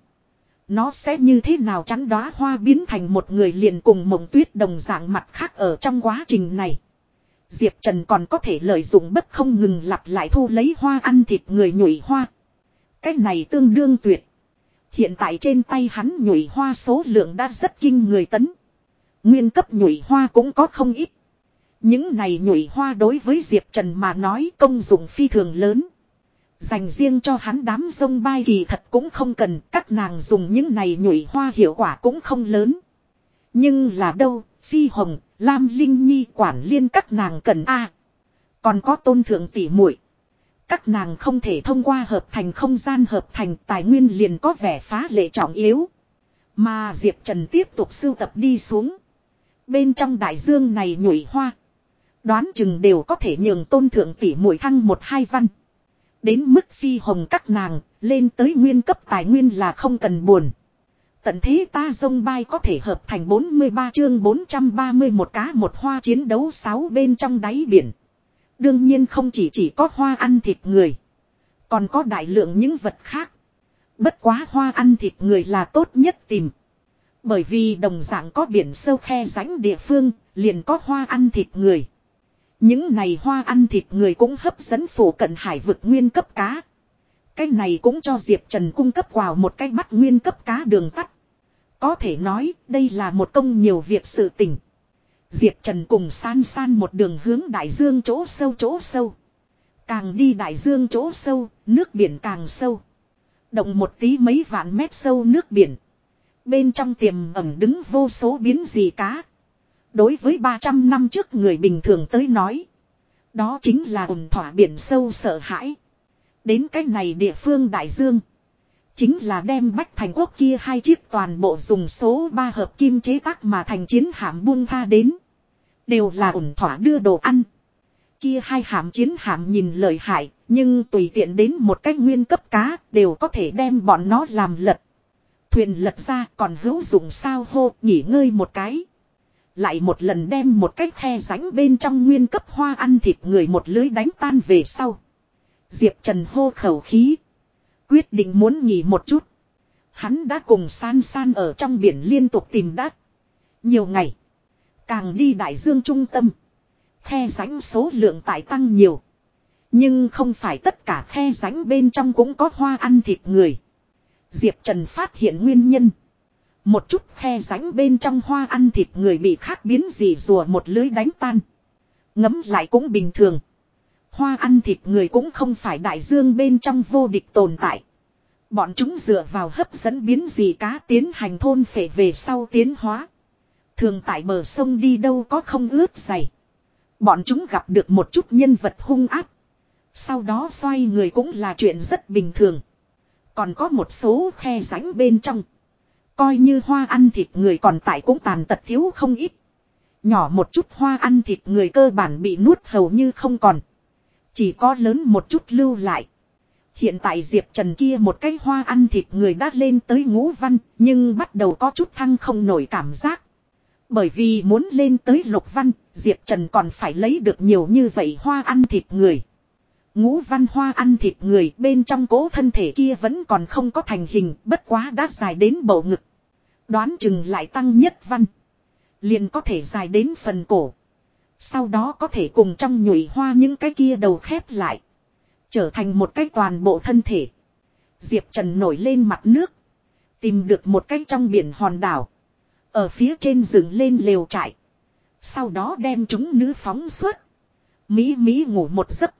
Nó sẽ như thế nào chắn đóa hoa biến thành một người liền cùng mộng tuyết đồng dạng mặt khác ở trong quá trình này. Diệp Trần còn có thể lợi dụng bất không ngừng lặp lại thu lấy hoa ăn thịt người nhụy hoa. cách này tương đương tuyệt. Hiện tại trên tay hắn nhụy hoa số lượng đã rất kinh người tấn. Nguyên cấp nhụy hoa cũng có không ít. Những này nhụy hoa đối với Diệp Trần mà nói công dụng phi thường lớn. Dành riêng cho hắn đám sông bay kỳ thật cũng không cần, các nàng dùng những này nhụy hoa hiệu quả cũng không lớn. Nhưng là đâu, Phi Hồng, Lam Linh Nhi quản liên các nàng cần a Còn có tôn thượng tỷ muội Các nàng không thể thông qua hợp thành không gian hợp thành tài nguyên liền có vẻ phá lệ trọng yếu. Mà Diệp Trần tiếp tục sưu tập đi xuống. Bên trong đại dương này nhụy hoa. Đoán chừng đều có thể nhường tôn thượng tỷ muội thăng một hai văn. Đến mức phi hồng các nàng, lên tới nguyên cấp tài nguyên là không cần buồn. Tận thế ta dông bay có thể hợp thành 43 chương 431 cá một hoa chiến đấu 6 bên trong đáy biển. Đương nhiên không chỉ chỉ có hoa ăn thịt người. Còn có đại lượng những vật khác. Bất quá hoa ăn thịt người là tốt nhất tìm. Bởi vì đồng dạng có biển sâu khe rãnh địa phương, liền có hoa ăn thịt người. Những này hoa ăn thịt người cũng hấp dẫn phủ cận hải vực nguyên cấp cá. Cái này cũng cho Diệp Trần cung cấp vào một cái bắt nguyên cấp cá đường tắt. Có thể nói đây là một công nhiều việc sự tình. Diệp Trần cùng san san một đường hướng đại dương chỗ sâu chỗ sâu. Càng đi đại dương chỗ sâu, nước biển càng sâu. Động một tí mấy vạn mét sâu nước biển. Bên trong tiềm ẩm đứng vô số biến gì cá. Đối với 300 năm trước người bình thường tới nói. Đó chính là ủng thỏa biển sâu sợ hãi. Đến cái này địa phương đại dương. Chính là đem bách thành quốc kia hai chiếc toàn bộ dùng số 3 hợp kim chế tác mà thành chiến hạm buông tha đến. Đều là ủng thỏa đưa đồ ăn. Kia hai hạm chiến hạm nhìn lợi hại, nhưng tùy tiện đến một cách nguyên cấp cá đều có thể đem bọn nó làm lật. Thuyền lật ra còn hữu dụng sao hô nghỉ ngơi một cái. Lại một lần đem một cái khe ránh bên trong nguyên cấp hoa ăn thịt người một lưới đánh tan về sau. Diệp Trần hô khẩu khí. Quyết định muốn nghỉ một chút. Hắn đã cùng san san ở trong biển liên tục tìm đắc. Nhiều ngày. Càng đi đại dương trung tâm. Khe ránh số lượng tại tăng nhiều. Nhưng không phải tất cả khe ránh bên trong cũng có hoa ăn thịt người. Diệp Trần phát hiện nguyên nhân. Một chút khe ránh bên trong hoa ăn thịt người bị khác biến gì rùa một lưới đánh tan. Ngấm lại cũng bình thường. Hoa ăn thịt người cũng không phải đại dương bên trong vô địch tồn tại. Bọn chúng dựa vào hấp dẫn biến gì cá tiến hành thôn phệ về sau tiến hóa. Thường tại bờ sông đi đâu có không ướt dày. Bọn chúng gặp được một chút nhân vật hung áp. Sau đó xoay người cũng là chuyện rất bình thường. Còn có một số khe rãnh bên trong. Coi như hoa ăn thịt người còn tại cũng tàn tật thiếu không ít. Nhỏ một chút hoa ăn thịt người cơ bản bị nuốt hầu như không còn. Chỉ có lớn một chút lưu lại. Hiện tại Diệp Trần kia một cái hoa ăn thịt người đã lên tới ngũ văn, nhưng bắt đầu có chút thăng không nổi cảm giác. Bởi vì muốn lên tới lục văn, Diệp Trần còn phải lấy được nhiều như vậy hoa ăn thịt người. Ngũ văn hoa ăn thịt người bên trong cố thân thể kia vẫn còn không có thành hình, bất quá đã dài đến bầu ngực. Đoán chừng lại tăng nhất văn. Liền có thể dài đến phần cổ. Sau đó có thể cùng trong nhụy hoa những cái kia đầu khép lại. Trở thành một cái toàn bộ thân thể. Diệp Trần nổi lên mặt nước. Tìm được một cái trong biển hòn đảo. Ở phía trên rừng lên lều trại. Sau đó đem chúng nữ phóng suốt. Mỹ Mỹ ngủ một giấc.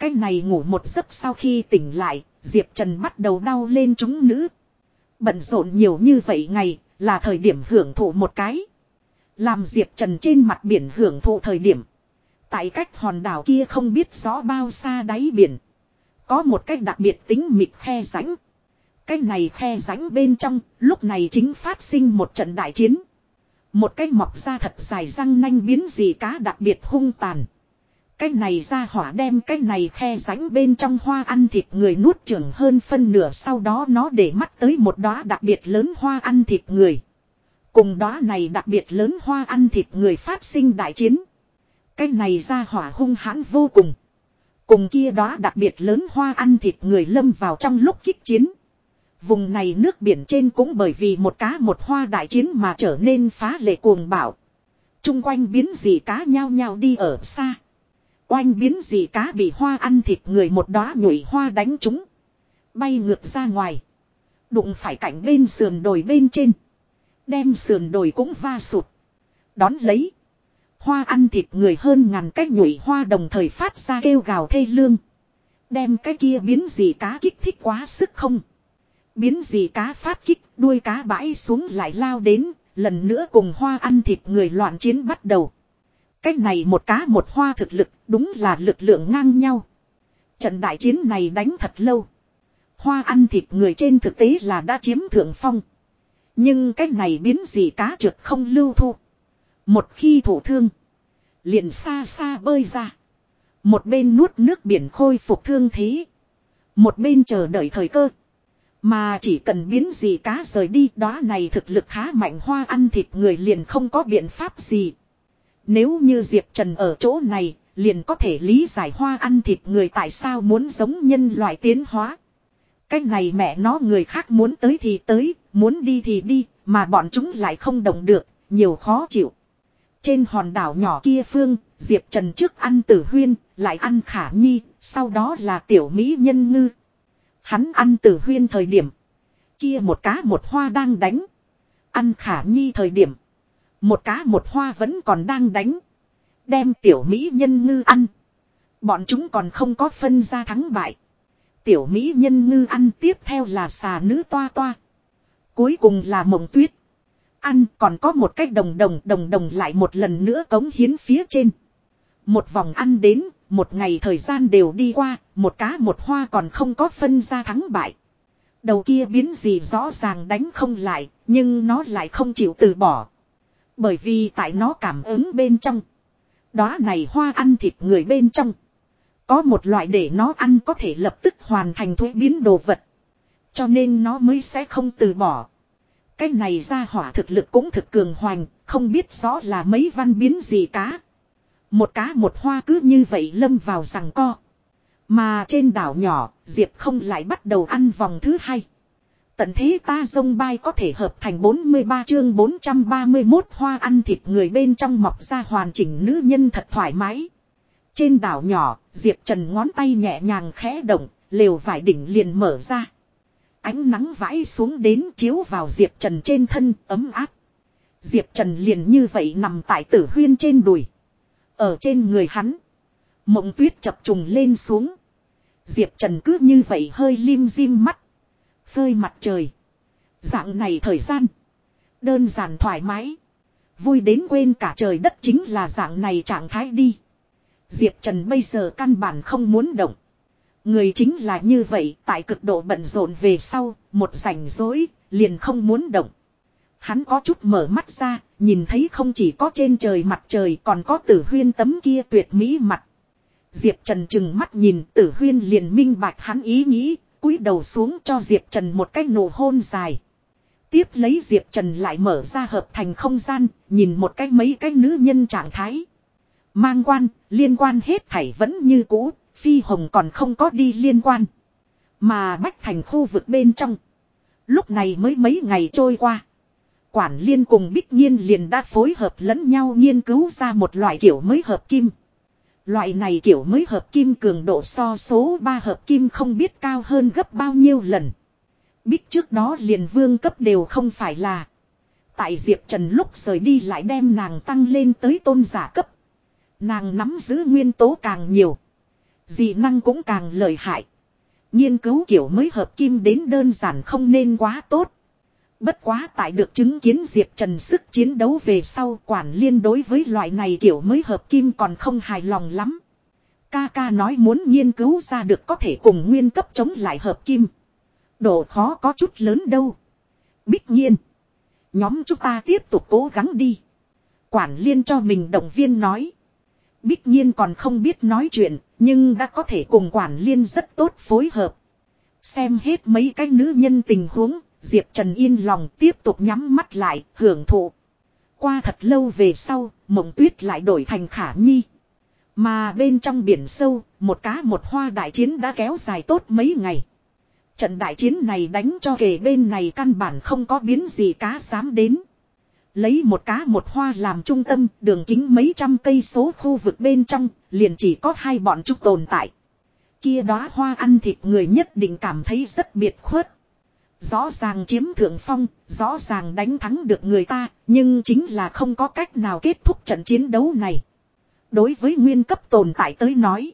Cái này ngủ một giấc sau khi tỉnh lại, Diệp Trần bắt đầu đau lên chúng nữ. Bận rộn nhiều như vậy ngày, là thời điểm hưởng thụ một cái. Làm Diệp Trần trên mặt biển hưởng thụ thời điểm. Tại cách hòn đảo kia không biết rõ bao xa đáy biển. Có một cách đặc biệt tính mịt khe rãnh. Cái này khe rãnh bên trong, lúc này chính phát sinh một trận đại chiến. Một cái mọc ra thật dài răng nanh biến gì cá đặc biệt hung tàn. Cái này ra hỏa đem cái này khe rãnh bên trong hoa ăn thịt người nuốt trưởng hơn phân nửa, sau đó nó để mắt tới một đóa đặc biệt lớn hoa ăn thịt người. Cùng đóa này đặc biệt lớn hoa ăn thịt người phát sinh đại chiến. Cái này ra hỏa hung hãn vô cùng. Cùng kia đóa đặc biệt lớn hoa ăn thịt người lâm vào trong lúc kích chiến. Vùng này nước biển trên cũng bởi vì một cá một hoa đại chiến mà trở nên phá lệ cuồng bạo. Trung quanh biến gì cá nhao nhao đi ở xa. Oanh biến gì cá bị hoa ăn thịt người một đóa nhụy hoa đánh chúng. Bay ngược ra ngoài. Đụng phải cạnh bên sườn đồi bên trên. Đem sườn đồi cũng va sụt. Đón lấy. Hoa ăn thịt người hơn ngàn cái nhụy hoa đồng thời phát ra kêu gào thê lương. Đem cái kia biến gì cá kích thích quá sức không. Biến gì cá phát kích, đuôi cá bãi xuống lại lao đến. Lần nữa cùng hoa ăn thịt người loạn chiến bắt đầu. Cách này một cá một hoa thực lực, đúng là lực lượng ngang nhau. Trận đại chiến này đánh thật lâu. Hoa ăn thịt người trên thực tế là đã chiếm thượng phong. Nhưng cái này biến gì cá trượt không lưu thu. Một khi thủ thương. Liền xa xa bơi ra. Một bên nuốt nước biển khôi phục thương thế. Một bên chờ đợi thời cơ. Mà chỉ cần biến gì cá rời đi đó này thực lực khá mạnh hoa ăn thịt người liền không có biện pháp gì. Nếu như Diệp Trần ở chỗ này, liền có thể lý giải hoa ăn thịt người tại sao muốn giống nhân loại tiến hóa. Cách này mẹ nó người khác muốn tới thì tới, muốn đi thì đi, mà bọn chúng lại không động được, nhiều khó chịu. Trên hòn đảo nhỏ kia phương, Diệp Trần trước ăn tử huyên, lại ăn khả nhi, sau đó là tiểu mỹ nhân ngư. Hắn ăn tử huyên thời điểm. Kia một cá một hoa đang đánh. Ăn khả nhi thời điểm. Một cá một hoa vẫn còn đang đánh. Đem tiểu mỹ nhân ngư ăn. Bọn chúng còn không có phân ra thắng bại. Tiểu mỹ nhân ngư ăn tiếp theo là xà nữ toa toa. Cuối cùng là mộng tuyết. Ăn còn có một cách đồng đồng đồng đồng lại một lần nữa cống hiến phía trên. Một vòng ăn đến, một ngày thời gian đều đi qua, một cá một hoa còn không có phân ra thắng bại. Đầu kia biến gì rõ ràng đánh không lại, nhưng nó lại không chịu từ bỏ. Bởi vì tại nó cảm ứng bên trong. Đó này hoa ăn thịt người bên trong. Có một loại để nó ăn có thể lập tức hoàn thành thuế biến đồ vật. Cho nên nó mới sẽ không từ bỏ. Cái này ra hỏa thực lực cũng thực cường hoành, không biết rõ là mấy văn biến gì cá. Một cá một hoa cứ như vậy lâm vào rằng co. Mà trên đảo nhỏ, Diệp không lại bắt đầu ăn vòng thứ hai. Tận thế ta dông bay có thể hợp thành 43 chương 431 hoa ăn thịt người bên trong mọc ra hoàn chỉnh nữ nhân thật thoải mái. Trên đảo nhỏ, Diệp Trần ngón tay nhẹ nhàng khẽ động, lều vải đỉnh liền mở ra. Ánh nắng vãi xuống đến chiếu vào Diệp Trần trên thân, ấm áp. Diệp Trần liền như vậy nằm tại tử huyên trên đùi. Ở trên người hắn. Mộng tuyết chập trùng lên xuống. Diệp Trần cứ như vậy hơi lim dim mắt. Phơi mặt trời. Dạng này thời gian. Đơn giản thoải mái. Vui đến quên cả trời đất chính là dạng này trạng thái đi. Diệp Trần bây giờ căn bản không muốn động. Người chính là như vậy, tại cực độ bận rộn về sau, một rảnh rỗi, liền không muốn động. Hắn có chút mở mắt ra, nhìn thấy không chỉ có trên trời mặt trời còn có tử huyên tấm kia tuyệt mỹ mặt. Diệp Trần chừng mắt nhìn tử huyên liền minh bạch hắn ý nghĩ, cúi đầu xuống cho Diệp Trần một cái nụ hôn dài. Tiếp lấy Diệp Trần lại mở ra hợp thành không gian, nhìn một cái mấy cái nữ nhân trạng thái. Mang quan, liên quan hết thảy vẫn như cũ, Phi Hồng còn không có đi liên quan. Mà Bách Thành khu vực bên trong. Lúc này mới mấy ngày trôi qua. Quản liên cùng Bích Nhiên liền đã phối hợp lẫn nhau nghiên cứu ra một loại kiểu mới hợp kim. Loại này kiểu mới hợp kim cường độ so số 3 hợp kim không biết cao hơn gấp bao nhiêu lần. Bích trước đó liền vương cấp đều không phải là. Tại Diệp Trần lúc rời đi lại đem nàng tăng lên tới tôn giả cấp. Nàng nắm giữ nguyên tố càng nhiều. Dị năng cũng càng lợi hại. Nghiên cứu kiểu mới hợp kim đến đơn giản không nên quá tốt. Bất quá tại được chứng kiến Diệp Trần sức chiến đấu về sau quản liên đối với loại này kiểu mới hợp kim còn không hài lòng lắm. Ca ca nói muốn nghiên cứu ra được có thể cùng nguyên cấp chống lại hợp kim. Độ khó có chút lớn đâu. Bích nhiên. Nhóm chúng ta tiếp tục cố gắng đi. Quản liên cho mình động viên nói. Bích nhiên còn không biết nói chuyện, nhưng đã có thể cùng quản liên rất tốt phối hợp. Xem hết mấy cái nữ nhân tình huống, Diệp Trần yên lòng tiếp tục nhắm mắt lại, hưởng thụ. Qua thật lâu về sau, mộng tuyết lại đổi thành khả nhi. Mà bên trong biển sâu, một cá một hoa đại chiến đã kéo dài tốt mấy ngày. Trận đại chiến này đánh cho kề bên này căn bản không có biến gì cá dám đến. Lấy một cá một hoa làm trung tâm, đường kính mấy trăm cây số khu vực bên trong, liền chỉ có hai bọn chúng tồn tại. Kia đó hoa ăn thịt người nhất định cảm thấy rất biệt khuất. Rõ ràng chiếm thượng phong, rõ ràng đánh thắng được người ta, nhưng chính là không có cách nào kết thúc trận chiến đấu này. Đối với nguyên cấp tồn tại tới nói,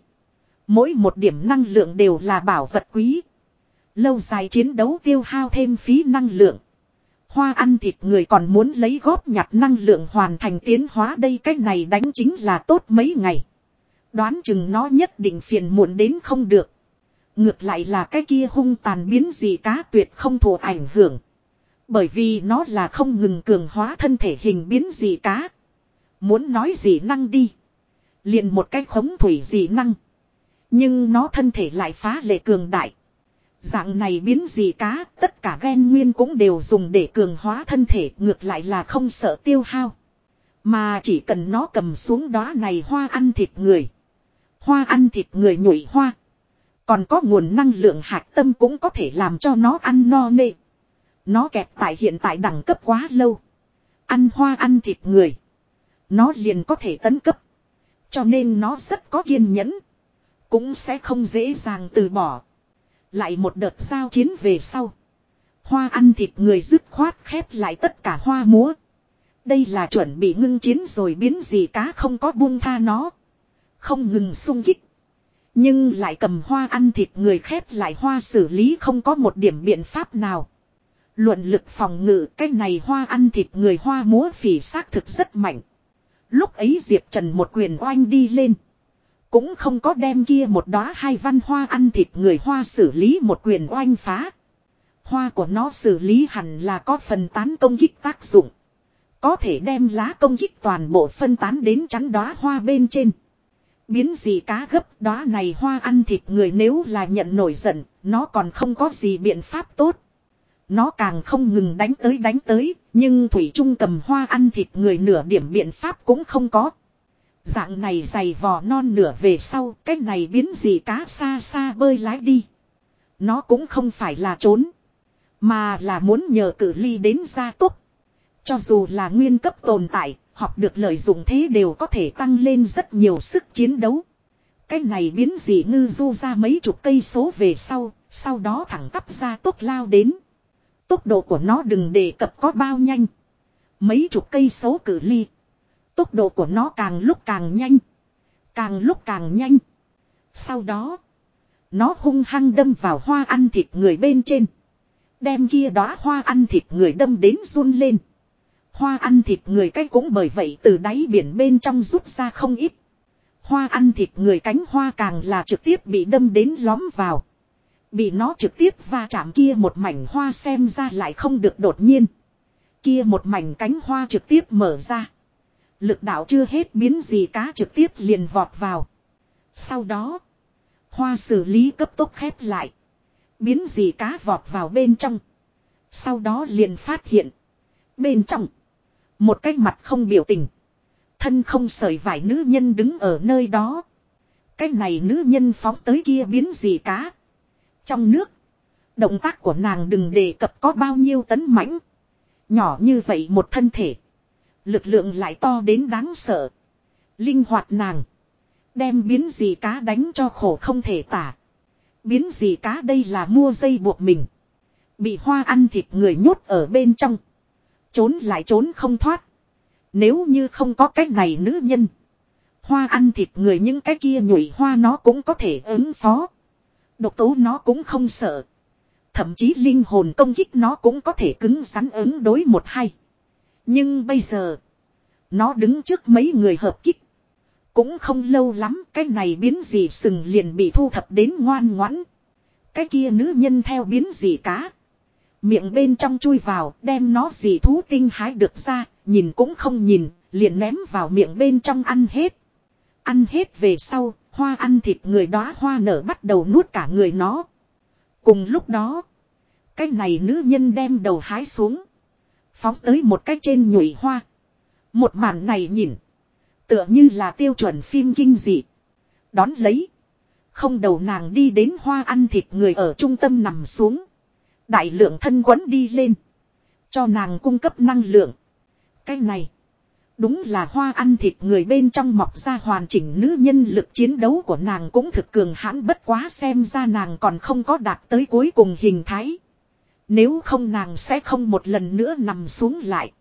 mỗi một điểm năng lượng đều là bảo vật quý. Lâu dài chiến đấu tiêu hao thêm phí năng lượng. Hoa ăn thịt người còn muốn lấy góp nhặt năng lượng hoàn thành tiến hóa đây cách này đánh chính là tốt mấy ngày. Đoán chừng nó nhất định phiền muộn đến không được. Ngược lại là cái kia hung tàn biến gì cá tuyệt không thụ ảnh hưởng. Bởi vì nó là không ngừng cường hóa thân thể hình biến gì cá. Muốn nói gì năng đi. Liền một cái khống thủy gì năng. Nhưng nó thân thể lại phá lệ cường đại. Dạng này biến gì cá, tất cả gen nguyên cũng đều dùng để cường hóa thân thể ngược lại là không sợ tiêu hao. Mà chỉ cần nó cầm xuống đó này hoa ăn thịt người. Hoa ăn thịt người nhụy hoa. Còn có nguồn năng lượng hạt tâm cũng có thể làm cho nó ăn no nê. Nó kẹt tại hiện tại đẳng cấp quá lâu. Ăn hoa ăn thịt người. Nó liền có thể tấn cấp. Cho nên nó rất có kiên nhẫn. Cũng sẽ không dễ dàng từ bỏ. Lại một đợt giao chiến về sau. Hoa ăn thịt người dứt khoát khép lại tất cả hoa múa. Đây là chuẩn bị ngưng chiến rồi biến gì cá không có buông tha nó. Không ngừng sung kích. Nhưng lại cầm hoa ăn thịt người khép lại hoa xử lý không có một điểm biện pháp nào. Luận lực phòng ngự, cái này hoa ăn thịt người hoa múa phỉ xác thực rất mạnh. Lúc ấy Diệp Trần một quyền oanh đi lên. Cũng không có đem kia một đóa hai văn hoa ăn thịt người hoa xử lý một quyền oanh phá. Hoa của nó xử lý hẳn là có phần tán công kích tác dụng. Có thể đem lá công kích toàn bộ phân tán đến chắn đóa hoa bên trên. Biến gì cá gấp đó này hoa ăn thịt người nếu là nhận nổi giận, nó còn không có gì biện pháp tốt. Nó càng không ngừng đánh tới đánh tới, nhưng Thủy Trung cầm hoa ăn thịt người nửa điểm biện pháp cũng không có. Dạng này dày vò non nửa về sau, cái này biến gì cá xa xa bơi lái đi. Nó cũng không phải là trốn, mà là muốn nhờ cử ly đến gia túc Cho dù là nguyên cấp tồn tại, học được lợi dụng thế đều có thể tăng lên rất nhiều sức chiến đấu. Cái này biến dị ngư du ra mấy chục cây số về sau, sau đó thẳng tắp ra tốc lao đến. Tốc độ của nó đừng đề cập có bao nhanh. Mấy chục cây số cử ly. Tốc độ của nó càng lúc càng nhanh. Càng lúc càng nhanh. Sau đó, nó hung hăng đâm vào hoa ăn thịt người bên trên. Đem kia đó hoa ăn thịt người đâm đến run lên. Hoa ăn thịt người cái cũng bởi vậy từ đáy biển bên trong rút ra không ít. Hoa ăn thịt người cánh hoa càng là trực tiếp bị đâm đến lóm vào. Bị nó trực tiếp va chạm kia một mảnh hoa xem ra lại không được đột nhiên. Kia một mảnh cánh hoa trực tiếp mở ra. Lực đạo chưa hết biến gì cá trực tiếp liền vọt vào. Sau đó, hoa xử lý cấp tốc khép lại. Biến gì cá vọt vào bên trong. Sau đó liền phát hiện. Bên trong, một cái mặt không biểu tình. Thân không sợi vải nữ nhân đứng ở nơi đó. Cái này nữ nhân phóng tới kia biến gì cá. Trong nước. Động tác của nàng đừng đề cập có bao nhiêu tấn mãnh. Nhỏ như vậy một thân thể. Lực lượng lại to đến đáng sợ. Linh hoạt nàng. Đem biến gì cá đánh cho khổ không thể tả. Biến gì cá đây là mua dây buộc mình. Bị hoa ăn thịt người nhốt ở bên trong. Trốn lại trốn không thoát. Nếu như không có cái này nữ nhân. Hoa ăn thịt người những cái kia nhụy hoa nó cũng có thể ứng phó. Độc tố nó cũng không sợ. Thậm chí linh hồn công kích nó cũng có thể cứng rắn ứng đối một hai. Nhưng bây giờ. Nó đứng trước mấy người hợp kích. Cũng không lâu lắm, cái này biến gì sừng liền bị thu thập đến ngoan ngoãn. Cái kia nữ nhân theo biến gì cá. Miệng bên trong chui vào, đem nó gì thú tinh hái được ra. Nhìn cũng không nhìn, liền ném vào miệng bên trong ăn hết. Ăn hết về sau, hoa ăn thịt người đó hoa nở bắt đầu nuốt cả người nó. Cùng lúc đó. Cái này nữ nhân đem đầu hái xuống. Phóng tới một cái trên nhụy hoa. Một màn này nhìn. Tựa như là tiêu chuẩn phim kinh dị. Đón lấy. Không đầu nàng đi đến hoa ăn thịt người ở trung tâm nằm xuống. Đại lượng thân quấn đi lên. Cho nàng cung cấp năng lượng. Cái này. Đúng là hoa ăn thịt người bên trong mọc ra hoàn chỉnh nữ nhân lực chiến đấu của nàng cũng thực cường hãn bất quá xem ra nàng còn không có đạt tới cuối cùng hình thái. Nếu không nàng sẽ không một lần nữa nằm xuống lại.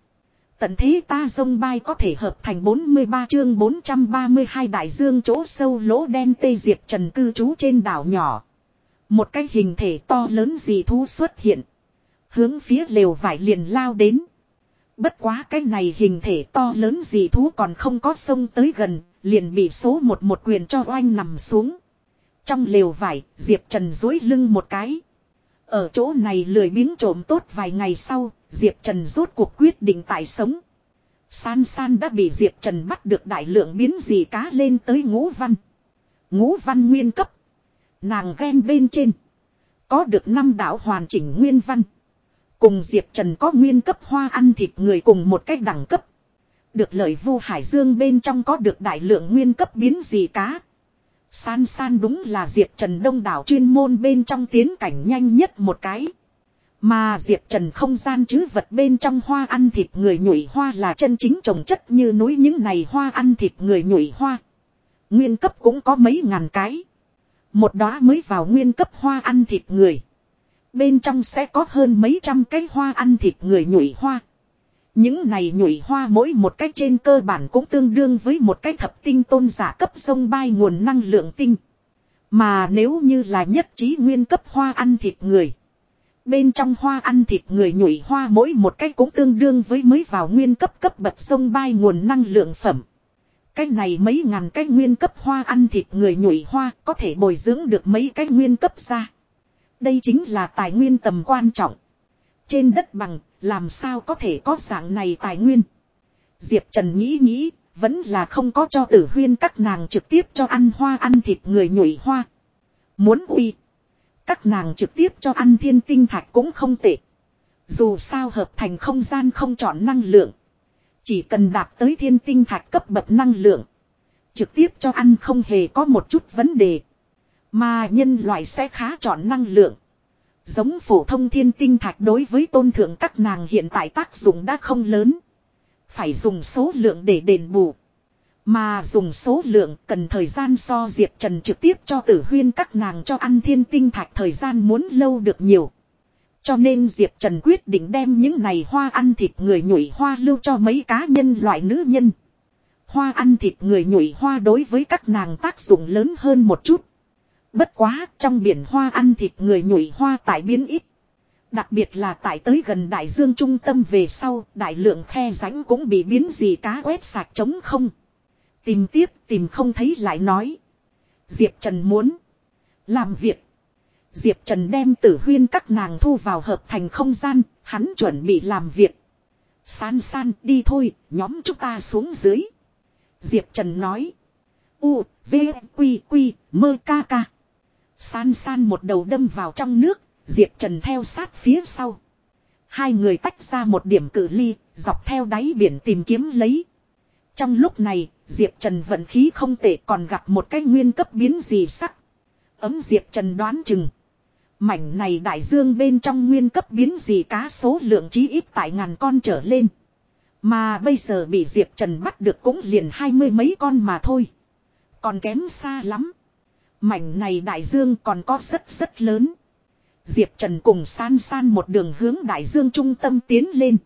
Tận thế ta dông bay có thể hợp thành 43 chương 432 đại dương chỗ sâu lỗ đen tê diệp trần cư trú trên đảo nhỏ. Một cái hình thể to lớn gì thú xuất hiện. Hướng phía lều vải liền lao đến. Bất quá cái này hình thể to lớn gì thú còn không có sông tới gần, liền bị số một một quyền cho oanh nằm xuống. Trong lều vải, Diệp Trần dối lưng một cái. Ở chỗ này lười biếng trộm tốt vài ngày sau, Diệp Trần rốt cuộc quyết định tại sống. San san đã bị Diệp Trần bắt được đại lượng biến gì cá lên tới ngũ văn. Ngũ văn nguyên cấp. Nàng ghen bên trên. Có được năm đạo hoàn chỉnh nguyên văn. Cùng Diệp Trần có nguyên cấp hoa ăn thịt người cùng một cách đẳng cấp. Được lợi vu hải dương bên trong có được đại lượng nguyên cấp biến gì cá. San san đúng là Diệp Trần đông đảo chuyên môn bên trong tiến cảnh nhanh nhất một cái. Mà Diệp Trần không gian chứ vật bên trong hoa ăn thịt người nhụy hoa là chân chính trồng chất như núi những này hoa ăn thịt người nhụy hoa. Nguyên cấp cũng có mấy ngàn cái. Một đóa mới vào nguyên cấp hoa ăn thịt người. Bên trong sẽ có hơn mấy trăm cái hoa ăn thịt người nhụy hoa. Những này nhụy hoa mỗi một cái trên cơ bản cũng tương đương với một cái thập tinh tôn giả cấp sông bay nguồn năng lượng tinh. Mà nếu như là nhất trí nguyên cấp hoa ăn thịt người. Bên trong hoa ăn thịt người nhụy hoa mỗi một cái cũng tương đương với mới vào nguyên cấp cấp bậc sông bay nguồn năng lượng phẩm. Cái này mấy ngàn cái nguyên cấp hoa ăn thịt người nhụy hoa có thể bồi dưỡng được mấy cái nguyên cấp ra. Đây chính là tài nguyên tầm quan trọng. Trên đất bằng, làm sao có thể có dạng này tài nguyên. Diệp Trần nghĩ nghĩ, vẫn là không có cho tử huyên các nàng trực tiếp cho ăn hoa ăn thịt người nhụy hoa. Muốn uy. Các nàng trực tiếp cho ăn thiên tinh thạch cũng không tệ. Dù sao hợp thành không gian không chọn năng lượng. Chỉ cần đạt tới thiên tinh thạch cấp bậc năng lượng. Trực tiếp cho ăn không hề có một chút vấn đề. Mà nhân loại sẽ khá chọn năng lượng. Giống phổ thông thiên tinh thạch đối với tôn thượng các nàng hiện tại tác dụng đã không lớn. Phải dùng số lượng để đền bù. Mà dùng số lượng cần thời gian so Diệp Trần trực tiếp cho tử huyên các nàng cho ăn thiên tinh thạch thời gian muốn lâu được nhiều. Cho nên Diệp Trần quyết định đem những này hoa ăn thịt người nhụy hoa lưu cho mấy cá nhân loại nữ nhân. Hoa ăn thịt người nhụy hoa đối với các nàng tác dụng lớn hơn một chút. Bất quá trong biển hoa ăn thịt người nhụy hoa tại biến ít. Đặc biệt là tại tới gần đại dương trung tâm về sau, đại lượng khe rãnh cũng bị biến gì cá quét sạch trống không. Tìm tiếp, tìm không thấy lại nói. Diệp Trần muốn làm việc. Diệp Trần đem tử huyên các nàng thu vào hợp thành không gian, hắn chuẩn bị làm việc. San san đi thôi, nhóm chúng ta xuống dưới. Diệp Trần nói. U, V, Quy, Quy, mơ ca ca. San san một đầu đâm vào trong nước, Diệp Trần theo sát phía sau. Hai người tách ra một điểm cự ly, dọc theo đáy biển tìm kiếm lấy. Trong lúc này, Diệp Trần vận khí không tệ còn gặp một cái nguyên cấp biến gì sắc. Ấm Diệp Trần đoán chừng. Mảnh này đại dương bên trong nguyên cấp biến gì cá số lượng chí ít tại ngàn con trở lên. Mà bây giờ bị Diệp Trần bắt được cũng liền hai mươi mấy con mà thôi. Còn kém xa lắm. Mảnh này đại dương còn có rất rất lớn. Diệp Trần cùng san san một đường hướng đại dương trung tâm tiến lên.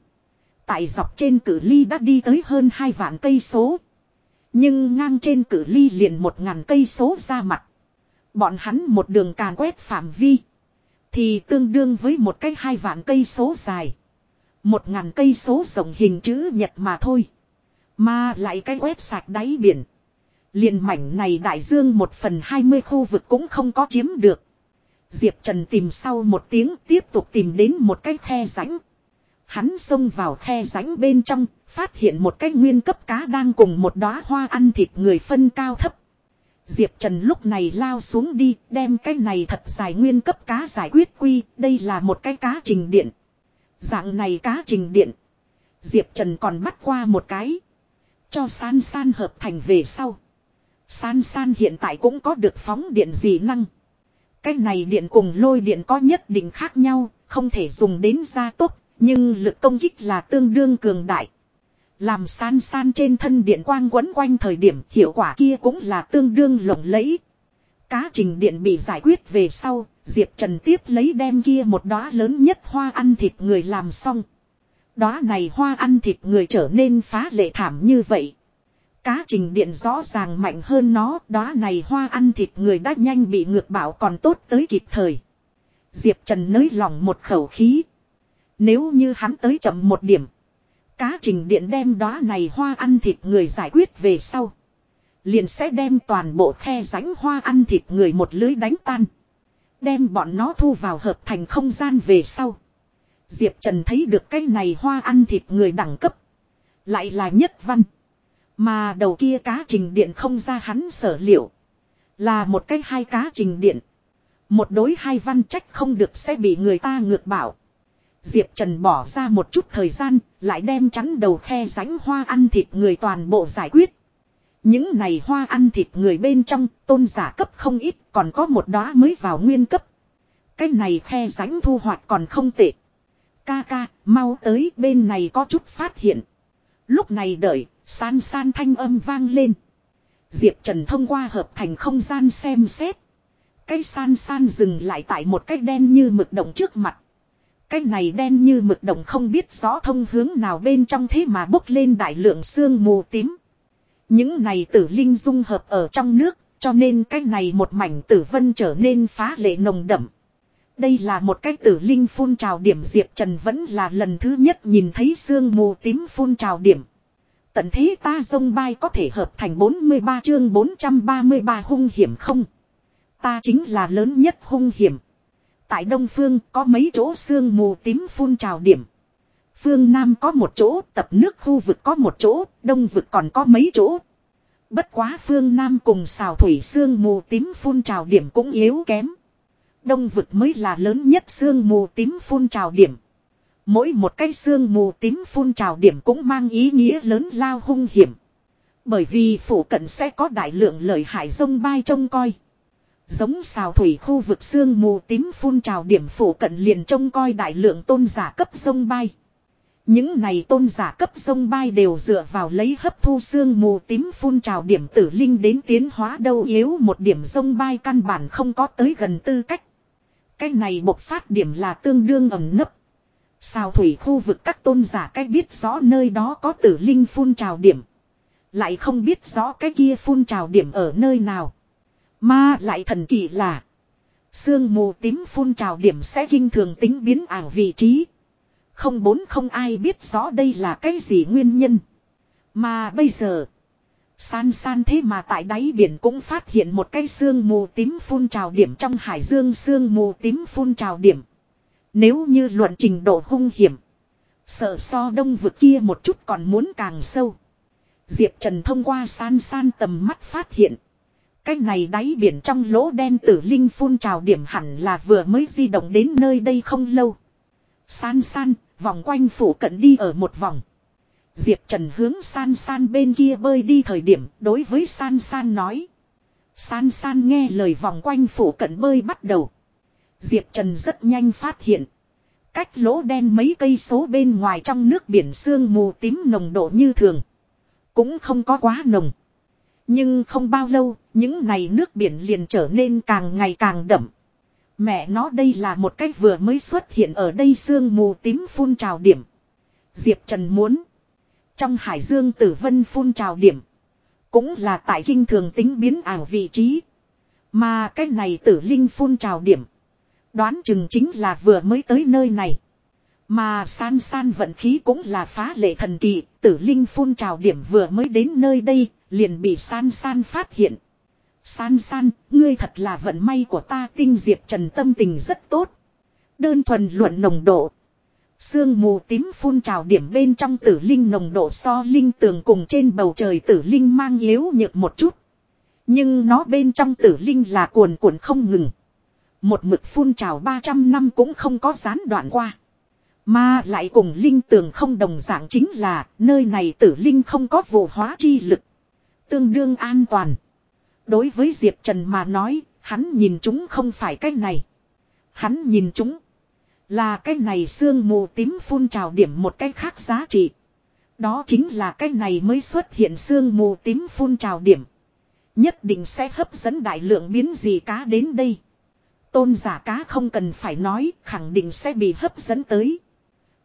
Tại dọc trên cử ly đã đi tới hơn hai vạn cây số. Nhưng ngang trên cử ly liền một ngàn cây số ra mặt. Bọn hắn một đường càn quét phạm vi. Thì tương đương với một cái hai vạn cây số dài. Một ngàn cây số rộng hình chữ nhật mà thôi. Mà lại cái quét sạch đáy biển. liền mảnh này đại dương một phần hai mươi khu vực cũng không có chiếm được. Diệp Trần tìm sau một tiếng tiếp tục tìm đến một cái khe rãnh. Hắn xông vào khe rãnh bên trong, phát hiện một cái nguyên cấp cá đang cùng một đóa hoa ăn thịt người phân cao thấp. Diệp Trần lúc này lao xuống đi, đem cái này thật dài nguyên cấp cá giải quyết quy, đây là một cái cá trình điện. Dạng này cá trình điện. Diệp Trần còn bắt qua một cái. Cho san san hợp thành về sau. San san hiện tại cũng có được phóng điện dị năng. Cái này điện cùng lôi điện có nhất định khác nhau, không thể dùng đến gia tốc, nhưng lực công kích là tương đương cường đại. Làm san san trên thân điện quang quấn quanh thời điểm hiệu quả kia cũng là tương đương lộng lẫy. Cá trình điện bị giải quyết về sau, Diệp Trần tiếp lấy đem kia một đóa lớn nhất hoa ăn thịt người làm xong. Đóa này hoa ăn thịt người trở nên phá lệ thảm như vậy. Cá trình điện rõ ràng mạnh hơn nó, đóa này hoa ăn thịt người đã nhanh bị ngược bảo còn tốt tới kịp thời. Diệp Trần nới lòng một khẩu khí. Nếu như hắn tới chậm một điểm. Cá trình điện đem đóa này hoa ăn thịt người giải quyết về sau. Liền sẽ đem toàn bộ khe rãnh hoa ăn thịt người một lưới đánh tan. Đem bọn nó thu vào hợp thành không gian về sau. Diệp Trần thấy được cái này hoa ăn thịt người đẳng cấp. Lại là nhất văn. Mà đầu kia cá trình điện không ra hắn sở liệu. Là một cái hai cá trình điện. Một đối hai văn trách không được sẽ bị người ta ngược bảo. Diệp Trần bỏ ra một chút thời gian, lại đem chắn đầu khe ránh hoa ăn thịt người toàn bộ giải quyết. Những này hoa ăn thịt người bên trong, tôn giả cấp không ít, còn có một đóa mới vào nguyên cấp. Cái này khe ránh thu hoạch còn không tệ. Ca ca, mau tới bên này có chút phát hiện. Lúc này đợi, san san thanh âm vang lên. Diệp Trần thông qua hợp thành không gian xem xét. Cái san san dừng lại tại một cái đen như mực động trước mặt. Cái này đen như mực động không biết rõ thông hướng nào bên trong thế mà bốc lên đại lượng xương mù tím. Những này tử linh dung hợp ở trong nước, cho nên cái này một mảnh tử vân trở nên phá lệ nồng đậm. Đây là một cái tử linh phun trào điểm Diệp Trần vẫn là lần thứ nhất nhìn thấy xương mù tím phun trào điểm. Tận thế ta sông bay có thể hợp thành 43 chương 433 hung hiểm không? Ta chính là lớn nhất hung hiểm. Tại Đông Phương có mấy chỗ sương mù tím phun trào điểm. Phương Nam có một chỗ, tập nước khu vực có một chỗ, Đông vực còn có mấy chỗ. Bất quá phương Nam cùng xào thủy sương mù tím phun trào điểm cũng yếu kém. Đông vực mới là lớn nhất sương mù tím phun trào điểm. Mỗi một cái sương mù tím phun trào điểm cũng mang ý nghĩa lớn lao hung hiểm. Bởi vì phủ cận sẽ có đại lượng lợi hại sông bay trông coi. Giống xào thủy khu vực sương mù tím phun trào điểm phủ cận liền trông coi đại lượng tôn giả cấp sông bay. Những này tôn giả cấp sông bay đều dựa vào lấy hấp thu sương mù tím phun trào điểm tử linh đến tiến hóa đâu yếu một điểm sông bay căn bản không có tới gần tư cách. Cái này bộc phát điểm là tương đương ẩm nấp. sao thủy khu vực các tôn giả cách biết rõ nơi đó có tử linh phun trào điểm. Lại không biết rõ cái kia phun trào điểm ở nơi nào. Mà lại thần kỳ là. Sương mù tím phun trào điểm sẽ kinh thường tính biến ảo vị trí. Không bốn không ai biết rõ đây là cái gì nguyên nhân. Mà bây giờ. San san thế mà tại đáy biển cũng phát hiện một cái sương mù tím phun trào điểm trong hải dương sương mù tím phun trào điểm. Nếu như luận trình độ hung hiểm. Sợ so đông vực kia một chút còn muốn càng sâu. Diệp Trần thông qua san san tầm mắt phát hiện. Cái này đáy biển trong lỗ đen tử linh phun trào điểm hẳn là vừa mới di động đến nơi đây không lâu. San san, vòng quanh phủ cận đi ở một vòng. Diệp Trần hướng san san bên kia bơi đi thời điểm đối với san san nói. San san nghe lời vòng quanh phủ cận bơi bắt đầu. Diệp Trần rất nhanh phát hiện. Cách lỗ đen mấy cây số bên ngoài trong nước biển sương mù tím nồng độ như thường. Cũng không có quá nồng. Nhưng không bao lâu, những này nước biển liền trở nên càng ngày càng đậm. Mẹ nó đây là một cách vừa mới xuất hiện ở đây sương mù tím phun trào điểm. Diệp Trần muốn. Trong hải dương tử vân phun trào điểm. Cũng là tại kinh thường tính biến ảo vị trí. Mà cái này tử linh phun trào điểm. Đoán chừng chính là vừa mới tới nơi này. Mà san san vận khí cũng là phá lệ thần kỳ, tử linh phun trào điểm vừa mới đến nơi đây, liền bị san san phát hiện. San san, ngươi thật là vận may của ta tinh diệp trần tâm tình rất tốt. Đơn thuần luận nồng độ. Sương mù tím phun trào điểm bên trong tử linh nồng độ so linh tường cùng trên bầu trời tử linh mang yếu nhược một chút. Nhưng nó bên trong tử linh là cuồn cuộn không ngừng. Một mực phun trào 300 năm cũng không có gián đoạn qua. Mà lại cùng linh tường không đồng dạng chính là nơi này tử linh không có vụ hóa chi lực. Tương đương an toàn. Đối với Diệp Trần mà nói, hắn nhìn chúng không phải cái này. Hắn nhìn chúng là cái này sương mù tím phun trào điểm một cái khác giá trị. Đó chính là cái này mới xuất hiện sương mù tím phun trào điểm. Nhất định sẽ hấp dẫn đại lượng biến gì cá đến đây. Tôn giả cá không cần phải nói, khẳng định sẽ bị hấp dẫn tới.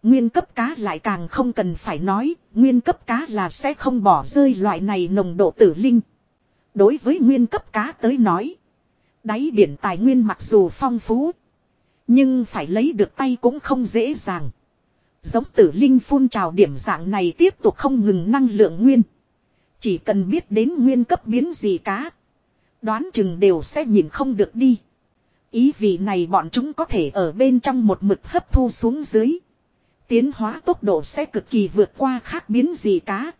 Nguyên cấp cá lại càng không cần phải nói, nguyên cấp cá là sẽ không bỏ rơi loại này nồng độ tử linh. Đối với nguyên cấp cá tới nói, đáy biển tài nguyên mặc dù phong phú, nhưng phải lấy được tay cũng không dễ dàng. Giống tử linh phun trào điểm dạng này tiếp tục không ngừng năng lượng nguyên. Chỉ cần biết đến nguyên cấp biến gì cá. Đoán chừng đều sẽ nhìn không được đi. Ý vị này bọn chúng có thể ở bên trong một mực hấp thu xuống dưới. Tiến hóa tốc độ sẽ cực kỳ vượt qua khác biến gì cá.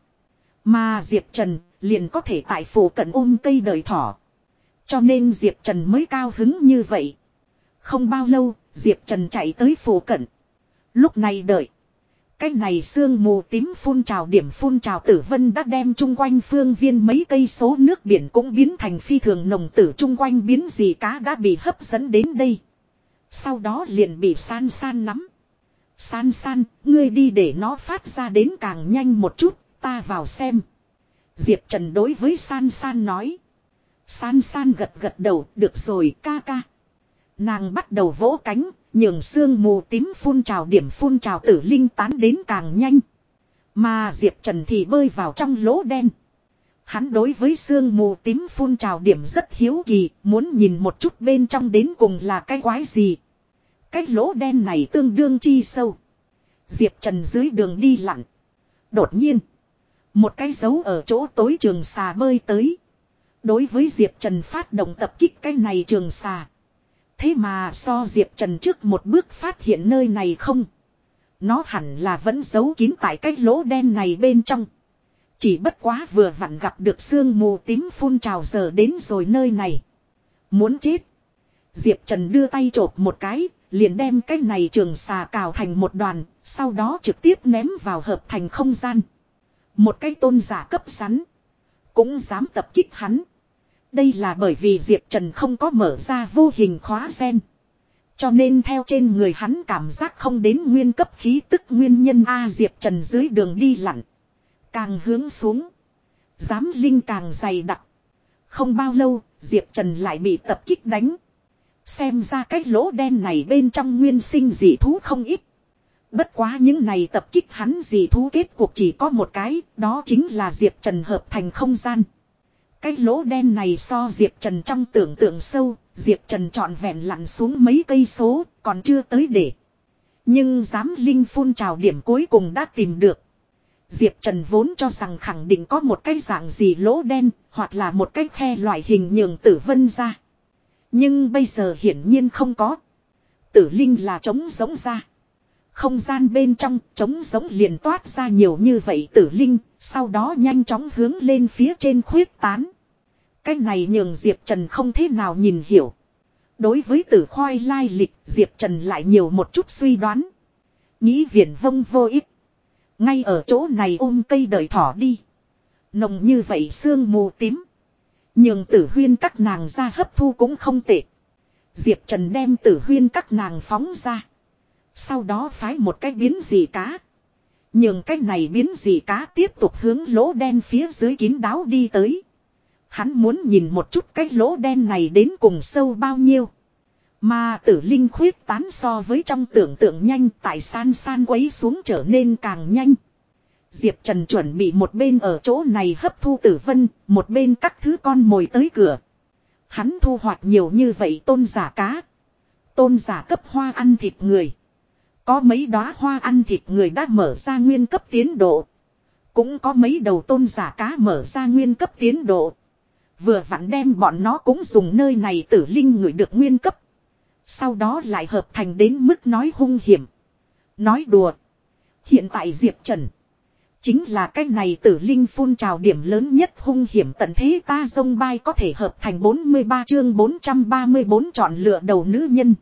Mà Diệp Trần liền có thể tại phủ cận ôm cây đời thỏ. Cho nên Diệp Trần mới cao hứng như vậy. Không bao lâu, Diệp Trần chạy tới phủ cận. Lúc này đợi. Cái này sương mù tím phun trào điểm phun trào tử vân đã đem chung quanh phương viên mấy cây số nước biển cũng biến thành phi thường nồng tử chung quanh biến gì cá đã bị hấp dẫn đến đây. Sau đó liền bị san san nắm. San san, ngươi đi để nó phát ra đến càng nhanh một chút, ta vào xem. Diệp Trần đối với san san nói. San san gật gật đầu, được rồi ca ca. Nàng bắt đầu vỗ cánh, nhường sương mù tím phun trào điểm phun trào tử linh tán đến càng nhanh. Mà Diệp Trần thì bơi vào trong lỗ đen. Hắn đối với sương mù tím phun trào điểm rất hiếu kỳ, muốn nhìn một chút bên trong đến cùng là cái quái gì. Cái lỗ đen này tương đương chi sâu. Diệp Trần dưới đường đi lặn. Đột nhiên. Một cái dấu ở chỗ tối trường xà bơi tới. Đối với Diệp Trần phát động tập kích cái này trường xà. Thế mà so Diệp Trần trước một bước phát hiện nơi này không. Nó hẳn là vẫn giấu kín tại cái lỗ đen này bên trong. Chỉ bất quá vừa vặn gặp được sương mù tím phun trào giờ đến rồi nơi này. Muốn chết. Diệp Trần đưa tay trộp một cái, liền đem cái này trường xà cào thành một đoàn, sau đó trực tiếp ném vào hợp thành không gian. Một cái tôn giả cấp rắn, cũng dám tập kích hắn. Đây là bởi vì Diệp Trần không có mở ra vô hình khóa sen. Cho nên theo trên người hắn cảm giác không đến nguyên cấp khí tức nguyên nhân A Diệp Trần dưới đường đi lặn. Càng hướng xuống. Giám linh càng dày đặc. Không bao lâu, Diệp Trần lại bị tập kích đánh. Xem ra cái lỗ đen này bên trong nguyên sinh dị thú không ít. Bất quá những này tập kích hắn dị thú kết cuộc chỉ có một cái, đó chính là Diệp Trần hợp thành không gian. Cái lỗ đen này so Diệp Trần trong tưởng tượng sâu, Diệp Trần trọn vẹn lặn xuống mấy cây số, còn chưa tới để. Nhưng giám linh phun trào điểm cuối cùng đã tìm được. Diệp Trần vốn cho rằng khẳng định có một cái dạng gì lỗ đen, hoặc là một cái khe loại hình nhường tử vân ra. Nhưng bây giờ hiển nhiên không có. Tử linh là trống giống ra. Không gian bên trong trống giống liền toát ra nhiều như vậy tử linh, sau đó nhanh chóng hướng lên phía trên khuyết tán. Cái này nhường Diệp Trần không thế nào nhìn hiểu. Đối với tử khoai lai lịch, Diệp Trần lại nhiều một chút suy đoán. Nghĩ viển vông vô ích. Ngay ở chỗ này ôm cây đợi thỏ đi. Nồng như vậy sương mù tím. Nhường tử huyên các nàng ra hấp thu cũng không tệ. Diệp Trần đem tử huyên các nàng phóng ra. Sau đó phái một cái biến dị cá. Nhường cái này biến dị cá tiếp tục hướng lỗ đen phía dưới kín đáo đi tới. Hắn muốn nhìn một chút cái lỗ đen này đến cùng sâu bao nhiêu. Mà tử linh khuyết tán so với trong tưởng tượng nhanh, tại san san quấy xuống trở nên càng nhanh. Diệp Trần chuẩn bị một bên ở chỗ này hấp thu tử vân, một bên các thứ con mồi tới cửa. Hắn thu hoạch nhiều như vậy tôn giả cá. Tôn giả cấp hoa ăn thịt người. Có mấy đóa hoa ăn thịt người đã mở ra nguyên cấp tiến độ. Cũng có mấy đầu tôn giả cá mở ra nguyên cấp tiến độ. Vừa vặn đem bọn nó cũng dùng nơi này tử linh người được nguyên cấp. Sau đó lại hợp thành đến mức nói hung hiểm. Nói đùa. Hiện tại Diệp Trần. Chính là cái này tử linh phun trào điểm lớn nhất hung hiểm tận thế ta sông bay có thể hợp thành 43 chương 434 chọn lựa đầu nữ nhân.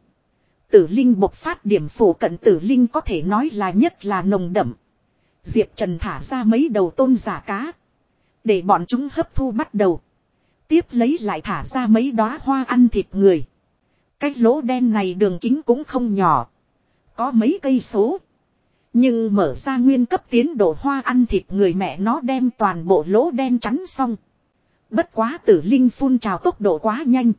Tử linh bộc phát điểm phổ cận tử linh có thể nói là nhất là nồng đậm. Diệp Trần thả ra mấy đầu tôn giả cá. Để bọn chúng hấp thu bắt đầu. Tiếp lấy lại thả ra mấy đóa hoa ăn thịt người. Cái lỗ đen này đường kính cũng không nhỏ. Có mấy cây số. Nhưng mở ra nguyên cấp tiến độ hoa ăn thịt người mẹ nó đem toàn bộ lỗ đen chắn xong. Bất quá tử linh phun trào tốc độ quá nhanh.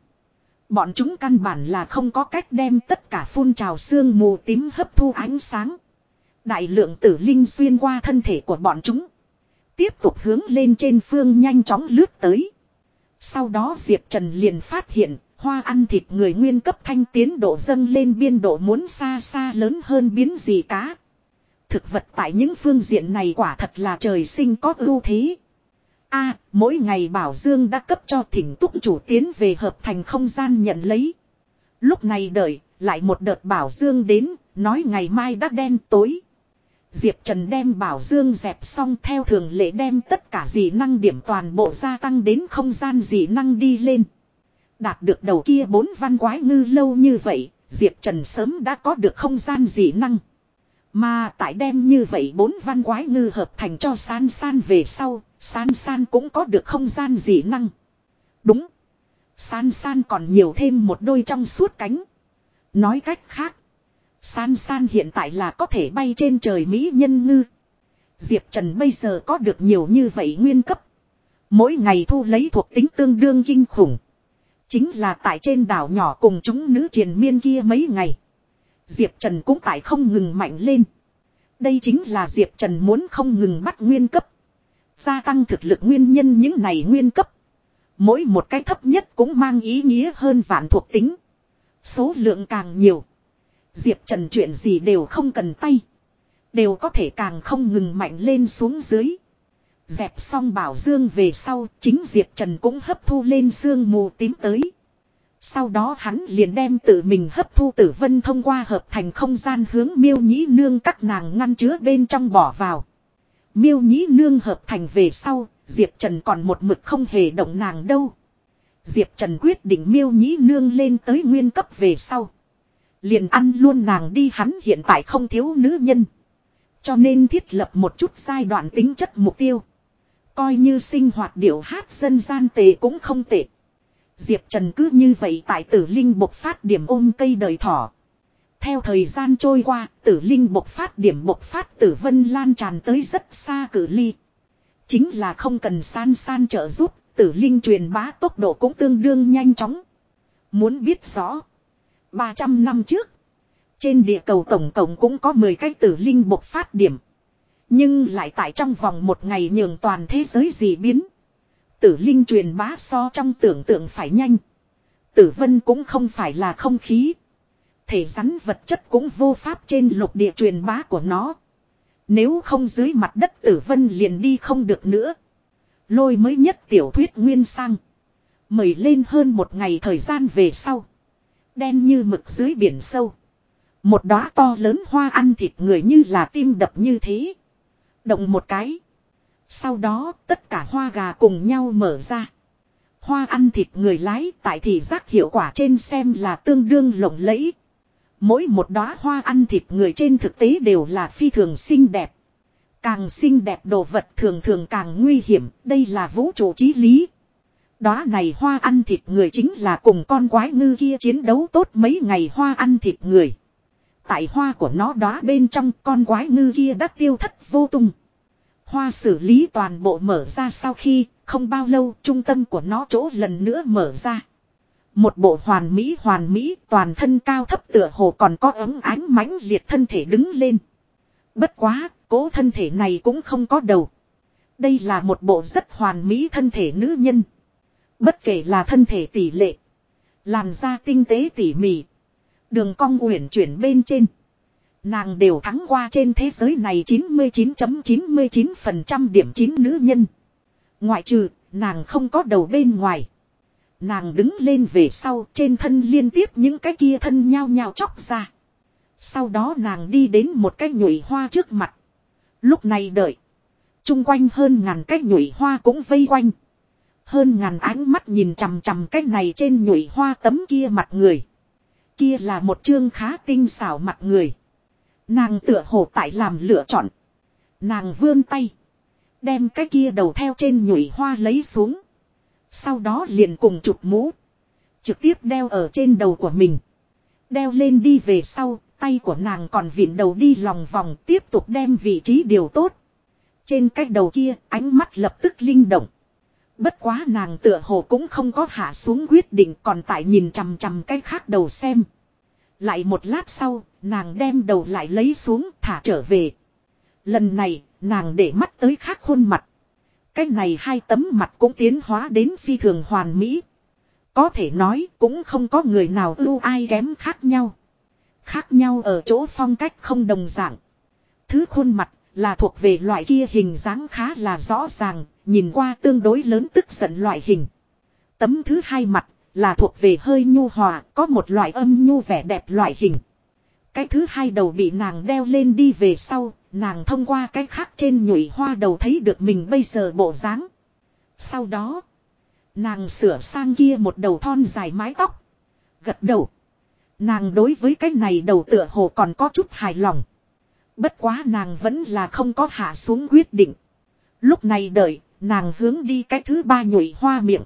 Bọn chúng căn bản là không có cách đem tất cả phun trào xương mù tím hấp thu ánh sáng. Đại lượng tử linh xuyên qua thân thể của bọn chúng. Tiếp tục hướng lên trên phương nhanh chóng lướt tới. Sau đó Diệp Trần liền phát hiện, hoa ăn thịt người nguyên cấp thanh tiến độ dâng lên biên độ muốn xa xa lớn hơn biến gì cá. Thực vật tại những phương diện này quả thật là trời sinh có ưu thế. A, mỗi ngày Bảo Dương đã cấp cho thỉnh túc chủ tiến về hợp thành không gian nhận lấy. Lúc này đợi, lại một đợt Bảo Dương đến, nói ngày mai đã đen tối. Diệp Trần đem Bảo Dương dẹp xong theo thường lệ đem tất cả dị năng điểm toàn bộ gia tăng đến không gian dị năng đi lên. Đạt được đầu kia bốn văn quái ngư lâu như vậy, Diệp Trần sớm đã có được không gian dị năng. Mà tại đem như vậy bốn văn quái ngư hợp thành cho san san về sau, san san cũng có được không gian dị năng. Đúng. San san còn nhiều thêm một đôi trong suốt cánh. Nói cách khác. San san hiện tại là có thể bay trên trời Mỹ nhân ngư. Diệp Trần bây giờ có được nhiều như vậy nguyên cấp. Mỗi ngày thu lấy thuộc tính tương đương kinh khủng. Chính là tại trên đảo nhỏ cùng chúng nữ triền miên kia mấy ngày. Diệp Trần cũng tại không ngừng mạnh lên. Đây chính là Diệp Trần muốn không ngừng bắt nguyên cấp. Gia tăng thực lực nguyên nhân những này nguyên cấp. Mỗi một cái thấp nhất cũng mang ý nghĩa hơn vạn thuộc tính. Số lượng càng nhiều. Diệp Trần chuyện gì đều không cần tay. Đều có thể càng không ngừng mạnh lên xuống dưới. Dẹp xong bảo dương về sau, chính Diệp Trần cũng hấp thu lên sương mù tím tới. Sau đó hắn liền đem tự mình hấp thu tử vân thông qua hợp thành không gian hướng miêu nhĩ nương các nàng ngăn chứa bên trong bỏ vào. Miêu nhĩ nương hợp thành về sau, Diệp Trần còn một mực không hề động nàng đâu. Diệp Trần quyết định miêu nhĩ nương lên tới nguyên cấp về sau. Liền ăn luôn nàng đi hắn hiện tại không thiếu nữ nhân. Cho nên thiết lập một chút giai đoạn tính chất mục tiêu. Coi như sinh hoạt điệu hát dân gian tệ cũng không tệ. Diệp Trần cứ như vậy tại tử linh bộc phát điểm ôm cây đời thỏ. Theo thời gian trôi qua, tử linh bộc phát điểm bộc phát tử vân lan tràn tới rất xa cử ly. Chính là không cần san san trợ giúp, tử linh truyền bá tốc độ cũng tương đương nhanh chóng. Muốn biết rõ. 300 năm trước. Trên địa cầu tổng cộng cũng có 10 cái tử linh bộc phát điểm. Nhưng lại tại trong vòng một ngày nhường toàn thế giới dị biến. Tử linh truyền bá so trong tưởng tượng phải nhanh. Tử vân cũng không phải là không khí. Thể rắn vật chất cũng vô pháp trên lục địa truyền bá của nó. Nếu không dưới mặt đất tử vân liền đi không được nữa. Lôi mới nhất tiểu thuyết nguyên sang. Mời lên hơn một ngày thời gian về sau. Đen như mực dưới biển sâu. Một đóa to lớn hoa ăn thịt người như là tim đập như thế. Động một cái. Sau đó tất cả hoa gà cùng nhau mở ra. Hoa ăn thịt người lái tại thị giác hiệu quả trên xem là tương đương lộng lẫy. Mỗi một đóa hoa ăn thịt người trên thực tế đều là phi thường xinh đẹp. Càng xinh đẹp đồ vật thường thường càng nguy hiểm, đây là vũ trụ trí lý. Đóa này hoa ăn thịt người chính là cùng con quái ngư kia chiến đấu tốt mấy ngày hoa ăn thịt người. Tại hoa của nó đóa bên trong con quái ngư kia đã tiêu thất vô tung. Hoa xử lý toàn bộ mở ra sau khi, không bao lâu trung tâm của nó chỗ lần nữa mở ra. Một bộ hoàn mỹ hoàn mỹ toàn thân cao thấp tựa hồ còn có ấm ánh mãnh liệt thân thể đứng lên. Bất quá, cố thân thể này cũng không có đầu. Đây là một bộ rất hoàn mỹ thân thể nữ nhân. Bất kể là thân thể tỷ lệ, làn da tinh tế tỉ mỉ, đường cong uyển chuyển bên trên. Nàng đều thắng qua trên thế giới này 99.99% ,99 điểm 9 nữ nhân. Ngoại trừ, nàng không có đầu bên ngoài. Nàng đứng lên về sau trên thân liên tiếp những cái kia thân nhao nhao chóc ra. Sau đó nàng đi đến một cái nhụy hoa trước mặt. Lúc này đợi. Trung quanh hơn ngàn cái nhụy hoa cũng vây quanh. Hơn ngàn ánh mắt nhìn chằm chằm cái này trên nhụy hoa tấm kia mặt người. Kia là một chương khá tinh xảo mặt người. Nàng tựa hồ tại làm lựa chọn. Nàng vươn tay. Đem cái kia đầu theo trên nhụy hoa lấy xuống. Sau đó liền cùng chụp mũ. Trực tiếp đeo ở trên đầu của mình. Đeo lên đi về sau, tay của nàng còn vịn đầu đi lòng vòng tiếp tục đem vị trí điều tốt. Trên cái đầu kia, ánh mắt lập tức linh động. Bất quá nàng tựa hồ cũng không có hạ xuống quyết định còn tại nhìn chằm chằm cái khác đầu xem. Lại một lát sau, nàng đem đầu lại lấy xuống thả trở về. Lần này, nàng để mắt tới khác khuôn mặt. Cái này hai tấm mặt cũng tiến hóa đến phi thường hoàn mỹ. Có thể nói cũng không có người nào ưu ai kém khác nhau. Khác nhau ở chỗ phong cách không đồng dạng. Thứ khuôn mặt là thuộc về loại kia hình dáng khá là rõ ràng, nhìn qua tương đối lớn tức giận loại hình. Tấm thứ hai mặt là thuộc về hơi nhu hòa, có một loại âm nhu vẻ đẹp loại hình. Cái thứ hai đầu bị nàng đeo lên đi về sau, nàng thông qua cái khác trên nhụy hoa đầu thấy được mình bây giờ bộ dáng. Sau đó, nàng sửa sang kia một đầu thon dài mái tóc. Gật đầu. Nàng đối với cái này đầu tựa hồ còn có chút hài lòng. Bất quá nàng vẫn là không có hạ xuống quyết định. Lúc này đợi, nàng hướng đi cái thứ ba nhụy hoa miệng.